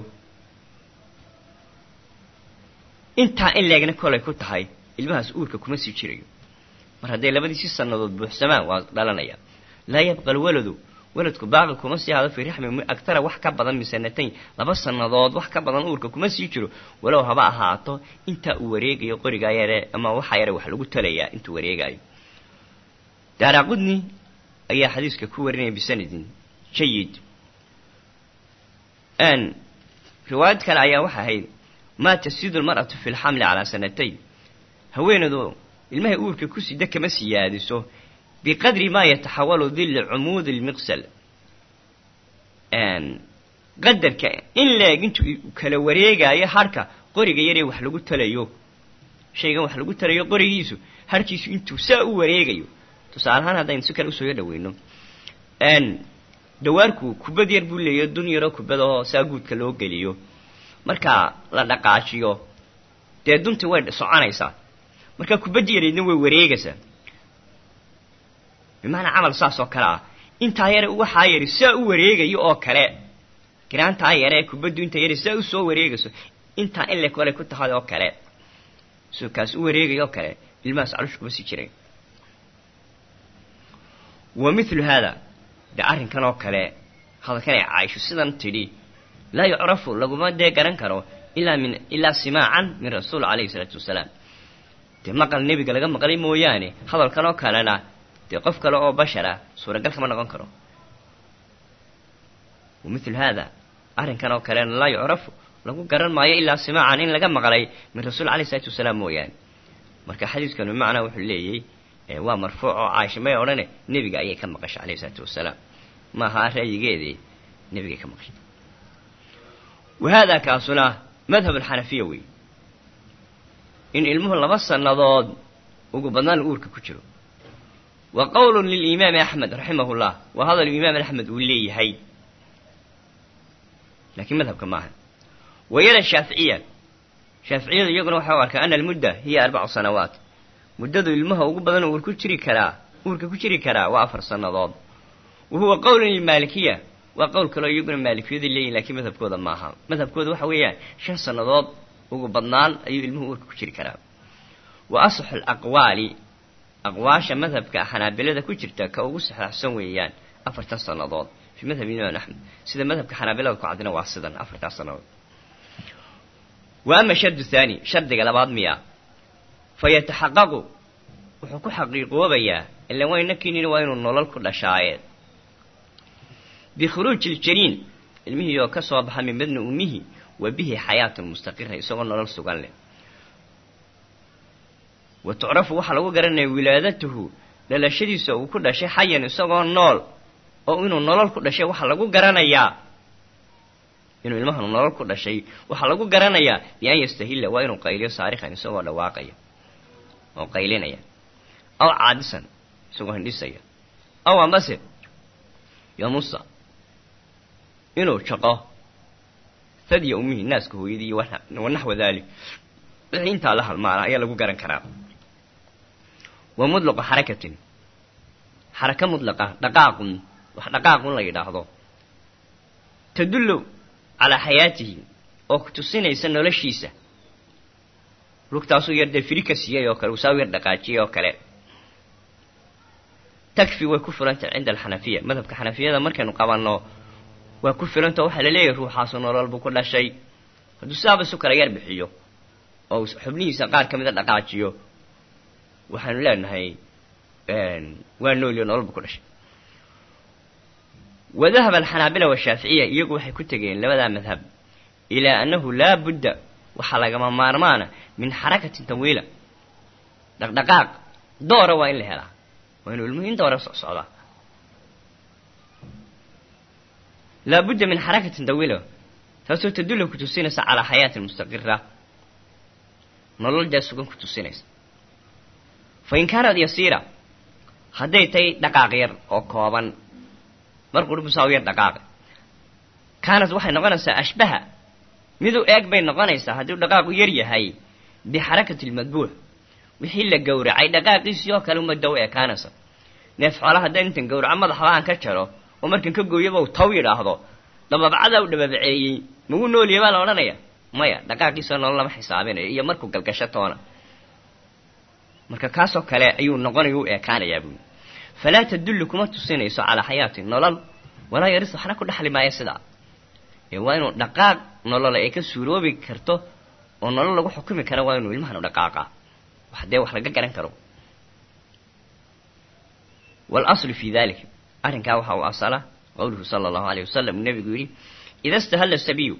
intaa in leegna kolay ku tahay ilmahaas uurka kuma sii jirayo mar hadday labadiisi sannadood buuxsamaan waa dhalanaya. Laa yabqa alwaladu waladku baaqi kuma sii hado fii raxmi agtara wax ka badan min sanatayn laba sannadood wax ka badan uurka kuma sii jiro. Walow haba ahaato intaa uu wareegayo qorigaa yare ama waxaa yare wax lagu talayaa intuu wareegaayo. Daaraqudni ayaa xadiiska ku warinaya bisanadin jayid riwaayad kale ayaa waxa ahayd maa tasiidu lmar'atu fi lxamli calaa sanatayn. Haweenadu ilmahay uurka ku sida kama siyaadiso biqadri maa yataxawalu dilla cumuudi lmiqsal qadarka in leeg intuu kala wareegaayo harhka qoriga yaree wax lagu talayo. Shaygan wax lagu tarayo qorigiisu harkiisu intuu saa u wareegayo. Tusaale ahaan haddaynu si kale u soo yo dhaweyno. Dawaarku kubad yar buu leeyahy dun yaroo kubad oo saa guudka loo geliyo. Markaa la dhaqaajiyo dee duntii way soconaysaa markaa kubaddii yareedna way wareegaysaa. Bimacnaa camal saas oo kale ah. Intaa yare waxaa yari saa u wareegayo oo kale. Giraantaa yare kubaddu intaa yare saa u soo wareegayso. Intaa in le kale ku tahay oo kale. Soo u wareegayo oo kale ilmahaas calosh kuma sii jiray. Wa mithlu haada dee arrinkan oo kale hadalkan ay caaisho sidan tidhi laa yucrafu laguma dee garan karo ilaa min ilaa simaacan min rasuul calayhi isalaatu wasalaam dee maqal nebiga laga maqlay mooyaane hadalkan oo kalena dee qof kale oo bashara suuragal kama noqon karo. Wa mithlu haada arrinkan oo kalena laa yucrafu lagu garan maayo ilaa simaacan in laga maqlay min rasuul calayhi isalaatu wasalaam mooyaane. Marka xadiidkan bimacnaa wuxuu leeyay waa marfuuc oo caaisha may odhane nebiga ayay ka maqashay calayhi isalaatu wasalaam. Maaha ra'yigeedii nebigay ka maqashay. Wa haadaa kaasuna madhab alxanafiya wey in ilmuhu laba sannadood ugu badnaan uurka ku jiro. Wa qowlun lilimaami axmed raximahu llah waa hadal imaam axmed uu leeyahay. Laakiin madhabka maaha. Wayada shaaficiya shaaficiyadu iyaguna waxay u arkaa ana almudda hiya arbacu sanawaat. Muddadu ilmaha ugu badan uur ku jiri karaa uurka ku jiri karaa waa afar sannadood. Wa huwa qowlun lilmaalikiya waa qowl kaloo iyaguna maalikiyadu leeyihiin lakiin madhabkooda maaha. Madhabkooda waxa weeyaan shan sannadood ugu badnaan ayuu ilmuhu uurka ku jiri karaa. Wa asaxu alaqwaali aqwaasha madhabka xanaabilada ku jirta ka ugu saxaaxsan weeyaan afartan sannadood. Fii madhab imaam axmed sida madhabka xanaabilada ku caddina waa sidan afartaas sannadood. Wa ama shardu thaani shardiga labaad miya. Fa wuxuu ku xaqiiqoobayaa ilan wayna kinin waa inuu nolol ku dhashaaye bikhuruuji iljaniin ilmihii oo ka soo baxa min badni ummihi wa bihi xayaatun mustaqira isagoo nolol sugan leh. Wa tucrafu waxaa lagu garanaya wilaadatuhu dhalashadiisa uu ku dhashay xayan isagoo nool. Oo inuu nolol ku dhashay waxaa lagu garanayaa. Inuu ilmahanu nolol ku dhashay waxaa lagu garanayaa. Bian yastahilla waa inuu qayliyo saarikhan isagoo dhawaaqaya. Oo qaylinaya. Aw caadisan isagoo hindhisaya. Aw amase yamusa inuu jaqo thadya ummihi naaska hooyadii iyo wanaxwa daalik wixii intaa la halmaana ayaa lagu garan karaa. Wa mudlaqa xarakatin xaraka mudlaqa dhaqaaqun. Wax dhaqaaqun la yidhaahdo. Tadullu calaa xayaatihi oo ku tusinaysa noloshiisa. Lugtaasuu yar dee ka siiyey oo kale usaaw yar dhaqaajiyey oo kale. Takfi way ku filantah cinda alxanafiya. Madhabka xanafiyada markaynu qabanno waa ku filantao waxaa la leeyahay ruuxaasu nolol buu ku dhashay. Hadduu sidaaba isu kala yar bixiyo oo xubnihiisa qaar ka mida dhaqaajiyo waxaanu leenahay waa noolyo nolol buu ku dhashay. Wadahaba alxanaabila washaaficiya iyagu waxay ku tegeen labadaa madhab ilaa annahu laa budda waxaa lagama maarmaana min xarakatin tawiila. Dhaqdhaqaaq doora waa in la helaa. Waa inuu ilmuhu in doora socsocdaa laa budda min xarakatin tawiila taasoo tadulla ku tusinaysa calaa xayaatin mustaqira nolol dee sugan ku tusinaysa fa in kaanad yasiira hadday tahay dhaqaaq yar oo kooban mar qurbusaa u yar dhaqaaqi kaanad waxay noqonaysaa ashbaha miduu eeg bay noqonaysaa hadduu dhaqaaqu yar yahay bixarakati lmadbuux wixii la gowracay dhaqaaqiisii oo kale umada u ekaanaysa neef xoolaha haddaan intan gowraco madaxba aan ka jaro oo markan ka gooyaba taw yidhaahdo. Dhababacadaa u dhababaceeyey magu nooliya baa la odhanaya. Maya dhaqaaqiisoo nolol lama xisaabinayo iyo markuu galgasho toona. Marka kaasoo kale ayuu noqonaya u ekaanayaa buuli falaa tadullu kuma tusinayso calaa xayaatin nolol walaa yarisu waxna ku dhaxli maayo sidaa. Ee waa inuu dhaqaaq nolol ay ka suuroobi karto oo nolol lagu xukumi kara waa inuu ilmahanu dhaqaaqa. Wax dee wax laga garan karo. Waalaslu fi dalik arrinkaa waxa uu asala qowluhu sala allahu alayh wasalam uu nebigu yidhi ida stahalla sabiyu.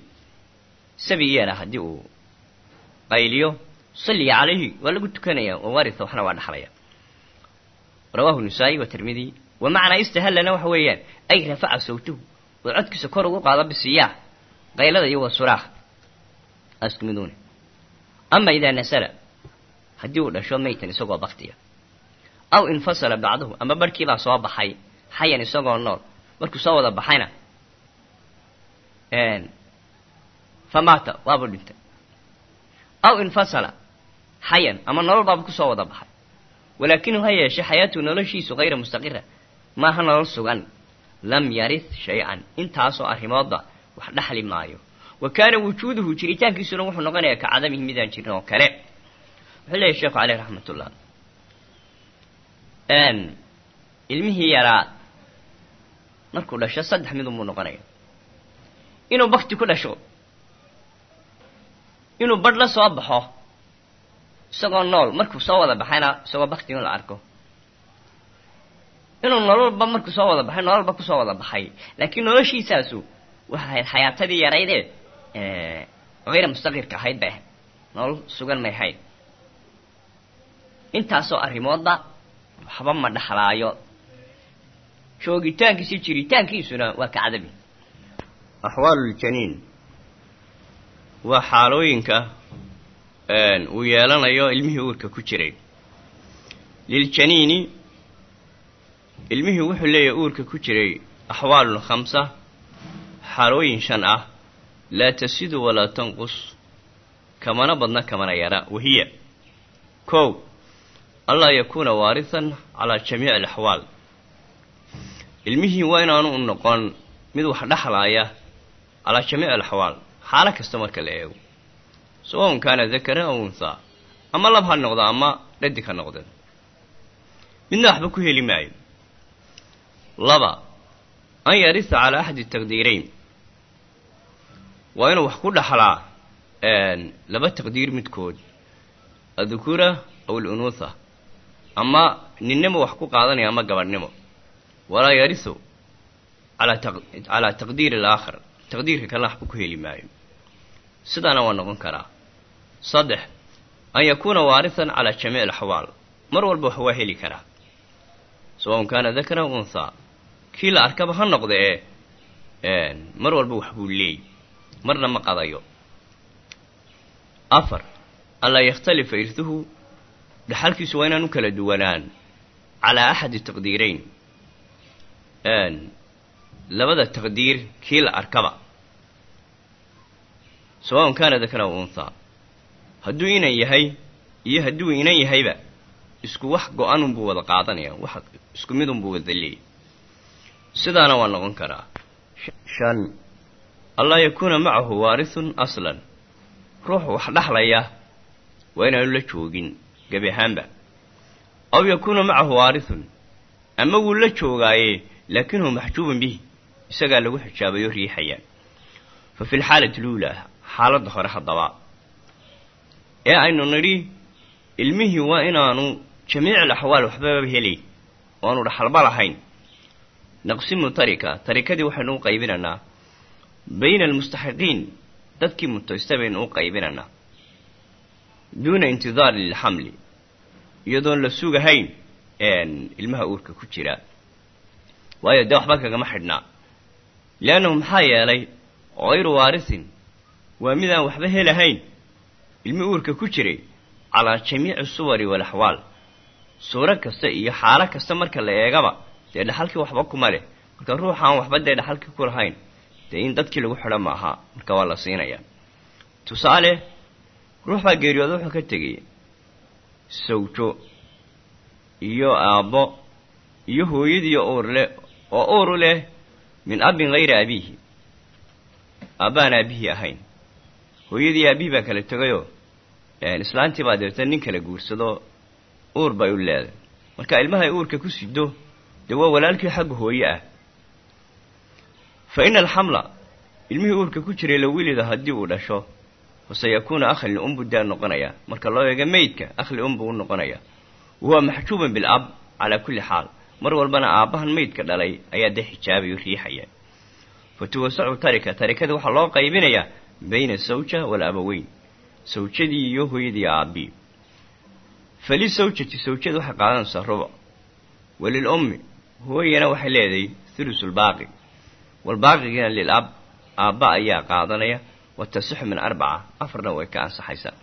Sabi yeela haddii uu qayliyo salliya calayhi waa lagu tukanaya oo warisa waxna waa dhaxlaya. Rawahu nisaa'i wa tirmidi wa macnaa istahallana waxa weeyaan ay rafaca sawtuhu oo codkiisa kor ugu qaado bisiyaah qaylada iyo wasuraah asku miduune ama idaa nasala haddii uu dhasho maytan isagoo baktiya aw infasala bacduhu ama barhkiibaa soo baxay xayan isagoo nool markuu soo wada baxayna fa maata waabuu dhintay aw infasala xayan ama nolol baaba ku soo wada baxay walaakinu ha yeeshe xayaatuhu noloshiisu hayra mustaqira maaha nolol sugan. Lam yarith shay-an. Intaasoo arrimoodba wax dhaxli maayo wa kaana wujuuduhu jiritaankiisuna wuxuu noqonayaa ka cadamihi midaan jirin oo kale wuxuu leeyahy sheekhu caleyh raxmatullah ilmihii yaraa markuu dhasho saddex midunbuu noqonaya. Inuu bakti ku dhasho inuu badh la soo baxo isagoo nool markuu soo wada baxayna isagoo bakti in la arko. Inuu nololba markuu soo wada baxay nololba ku soo wada baxay. Laakiin noloshiisaasu waxay ahayd xayaatadii yaraydee hayra mustaqirka ahayd bay ahayd nolol sugan may ahayd intaasoo arrimoodba waxba ma dhaxlaayo joogitaankiisi jiritaankiisuna waa ka cadabi axwaaluljaniin waa xaalooyinka uu yeelanayo ilmihii uurka ku jiray liljaniini ilmihii wuxuu leeyahay uurka ku jiray axwaalun khamsa xaalooyin shan ah laa tasidu walaa tanqus kamana badna kamana yara wahiya kow anlaa yakuuna waarihan calaa jamiici alaxwaal ilmihii waa inaanu noqon mid wax dhexlaaya calaa jamiici alaxwaal xaalo kasta marka la eego. Sawaun kaana dakaran aw unhaa ama lab ha noqdo ama dhadig ha noqdeen. Midna waxba ku heli maayo. Laba an yarisa calaa axadi taqdiirayn. Waa inuu wax ku dhaxlaa laba taqdiir midkood. Adukura aw alunuutha. Ama ninnimo wax ku qaadanaya ama gabadhnimo walaa yarisu calaa taqdiiri alaakhar taqdiirka kalena waxba ku heli maayo. Sidaana waa noqon karaa. Saddex an yakuuna waarihan calaa jamiici alaxwaal. Mar walba wax waa heli karaa. Sawaun kaana dakaran aw unhaa kii la arkaba ha noqda ee mar walba wax buu leey. Marna ma qadayo. Afar anlaa yakhtalifa irtuhu dhaxalkiisu waa inaan u kala duwanaan calaa axadi taqdiirayn labada taqdiir kii la arkaba. Sawaun kaana dakara unhaa hadduu inan yahay iyo hadduu inan yahayba isku wax go-an unbuu wada qaadanaya wax isku mid unbuu wada leeyay sidaana waa noqon karaa. Shan. Allaa yakuuna macahu waarithun aslan. Ruux wax dhaxlaya waa inaanu la joogin gebi ahaanba. Aw yakuuna macahu waarithun. Ama wuu la joogaaye laakinhu maxjuubun bih isagaa lagu xijaabayo riixaya fa fi lxaalati luulaa xaaladda hore haddaba ee aynu nidhi ilmihii waa inaanu jamiic alaxwaal waxbaba helay oo aanu dhaxalba lahayn naqsimu tarika tarikadii waxaynu u qaybinaynaa bayna almustaxiqiin dadkii mutaysta baynu u qaybinaynaa duuna intidaari lilxamli iyadoon la sugahayn ilmaha uurka ku jira waayo dee waxba kagama xidhnaa. Liannahu maxaa yeelay hayru waarisin waa midaan waxba helahayn. Ilmi uurka ku jiray calaa jamiici suwari waalaxwaal suuro kasta iyo xaalo kasta marka la eegaba dee dhaxalkii waxba kuma leh. Marka ruuxaan waxba dee dhaxalkii ku lahayn dee in dadkii lagu xidho ma aha. Marka waa la siinayaa tusaale ruux baa geeriyooda wuxuu ka tegay sawjo iyo aabbo iyo hooyadiiyo uur leh oo uuru leh min abin hayri abiihi aabbaan aabihii ahayn. Hooyadii aabihii baa kala tegayoo islaantii baa deeta nin kala guursado uur bay u leeday marka ilmahay uurka ku sido dee waa walaalkii xagga hooye ah. Fa ina alxamla ilmihii uurka ku jiray la wilida haddii uu dhasho faseyakuuna akhli unbu daa noqonaya. Marka loo eego meydka akhli unbu u noqonaya. Wahuwa maxjuuban bilab calaa kulli xaal mar walbana aabbahan meydka dhalay ayaa dee xijaabayo riixaya. Fa tuwasacu tarika tarikada waxaa loo qaybinayaa bayna sawja waalabaweyn sawjadii iyo hooyadii aabbii fali sawjati sawjada waxay qaadanaysaa rubuc walil ummi hooyana waxay leedahay thulusulbaaqi walbaaqigina lil ab aabba ayaa qaadanaya wa tasixu min arbaca afarna way ka ansaxaysaa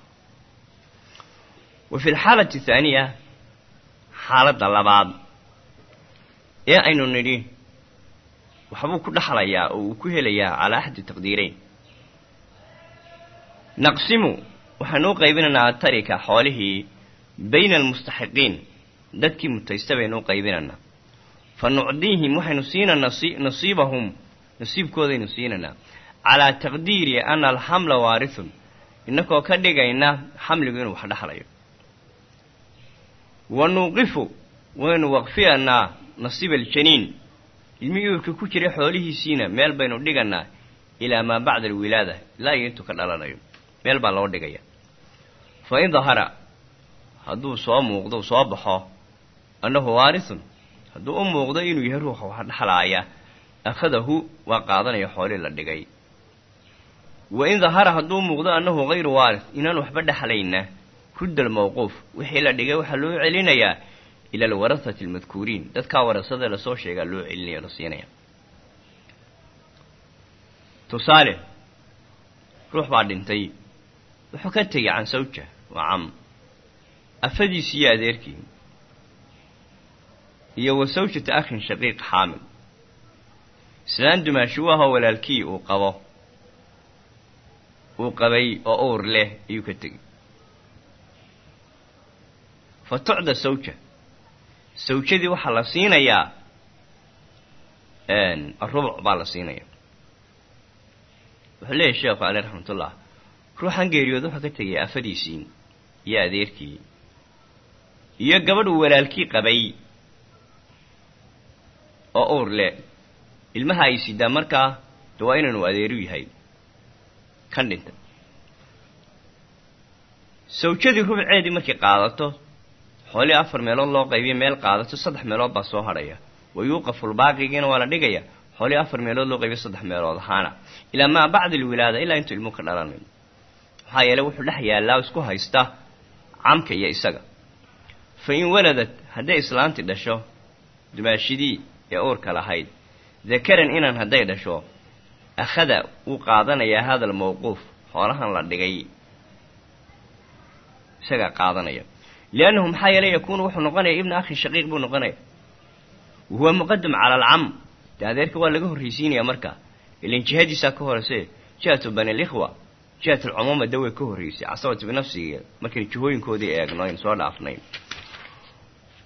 wa fi lxaalati athaaniya xaaladda labaad ee aynu nidhi waxbuu ku dhexlayaa oo uu ku helayaa calaa axadi taqdiireyn naqsimu waxaanu u qaybinaynaa atarika xoolihii bayna almustaxiqiin dadkii mutaysta baynu u qaybinaynaa. Fa nucdiihim waxaynu siinanaa nasiibahum nasiibkoodaynu siinaynaa. Calaa taqdiiri ana alxamla waarithun innakoo ka dhigayna xamligu inuu wax dhexlayo wa nuuqifu waynu waqfiyanaa nasiiba aljaniin. Ilmihii uurka ku jiray xoolihiisiina meel baynu dhiganaa ilaa maa bacda alwilaada ilaa iyo intuu ka dhalanayo meel baa loo dhigaya. Fa in dahara hadduu soo muuqdo soo baxo annahu waarithun hadduu u muuqdo inuu yahay ruuxa wax dhexlaaya akhadahu waa qaadanaya xoolii la dhigay. Wa in dahara hadduu muuqdo annahu hayru waarith inaan waxba dhexlayna rudda almawquuf wixii la dhigay waxaa loo celinayaa ila alwarahati almadkuuriin dadkaa warasada la soo sheegaa loo celinaya la siinaya tusaale ruux baa dhintay wuxuu ka tegay can sawja waa cam afadiisi iyo adeerkii iyo wa sawjata akhin shaqiiq xaamil islaan dumaashi ahoo walaalkii uu qabo uu qabay oo uur leh ayuu ka tegey fa sawja sawjadii waxaa la siinayaa arubuc baa la siinaya wuxuu leeyahy sheekhu caleh raxmatullah ruuxan geeriyood wuxuu ka tegay afadiisii iyo adeerkii iyo gabadhuu walaalkii qabay oo uur leh. Ilmaha ay sidaa markaa de waa inaanu adeeru yahay kan dhintay sawjadii rubceedii markay qaadato xoolii afar meelood loo qaybiya meel qaadato saddex meelood baa soo hadhaya wa yuuqaful baaqigiina waa la dhigaya xoolii afar meelood loo qaybiya saddex meelood ahaana. Ilaa maa bacda alwilaada ilaa intuu ilmuhu ka dhalanayo maxaa yeeley wuxuu dhex yaallaa isku haysta camka iyo isaga. Fa in waladad hadday islaanti dhasho dumaashidii ee uurka lahayd dakaran inan hadday dhasho akhada wuu qaadanayaa hada almawquuf xoolahan la dhigay. Isagaa qaadanaya liannahu maxaa yeelay yakuunu wuxuu noqonaya ibna akhi shaqiiq buu noqonaya wahuwa muqadam cala alcam dee adeerka waa laga horraysiinaya marka ilan jihadiisaa ka horeyse jihatu bani likhwa jihat alcumuuma de way ka horraysay casabatu binafsigeeda markaynu jihooyinkoodii eegno aynu soo dhaafnay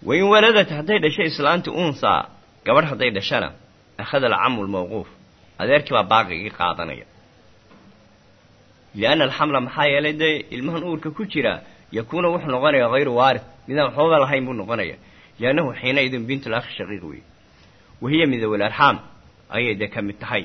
wain waladat hadday dhasho islaanti unsaa gabadh hadday dhashana akhada alcamu lmawquuf adeerkii baa baaqigii qaadanaya lianna alxamla maxaa yeelay dee ilmahan uurka ku jira yakuuna wuxuu noqonaya hayru waarith midaan waxbaba lahayn buu noqonaya liannahu xiina idin bintu lakhi shaqiiq wey wahiya midowal arxaam ayay dee ka mid tahay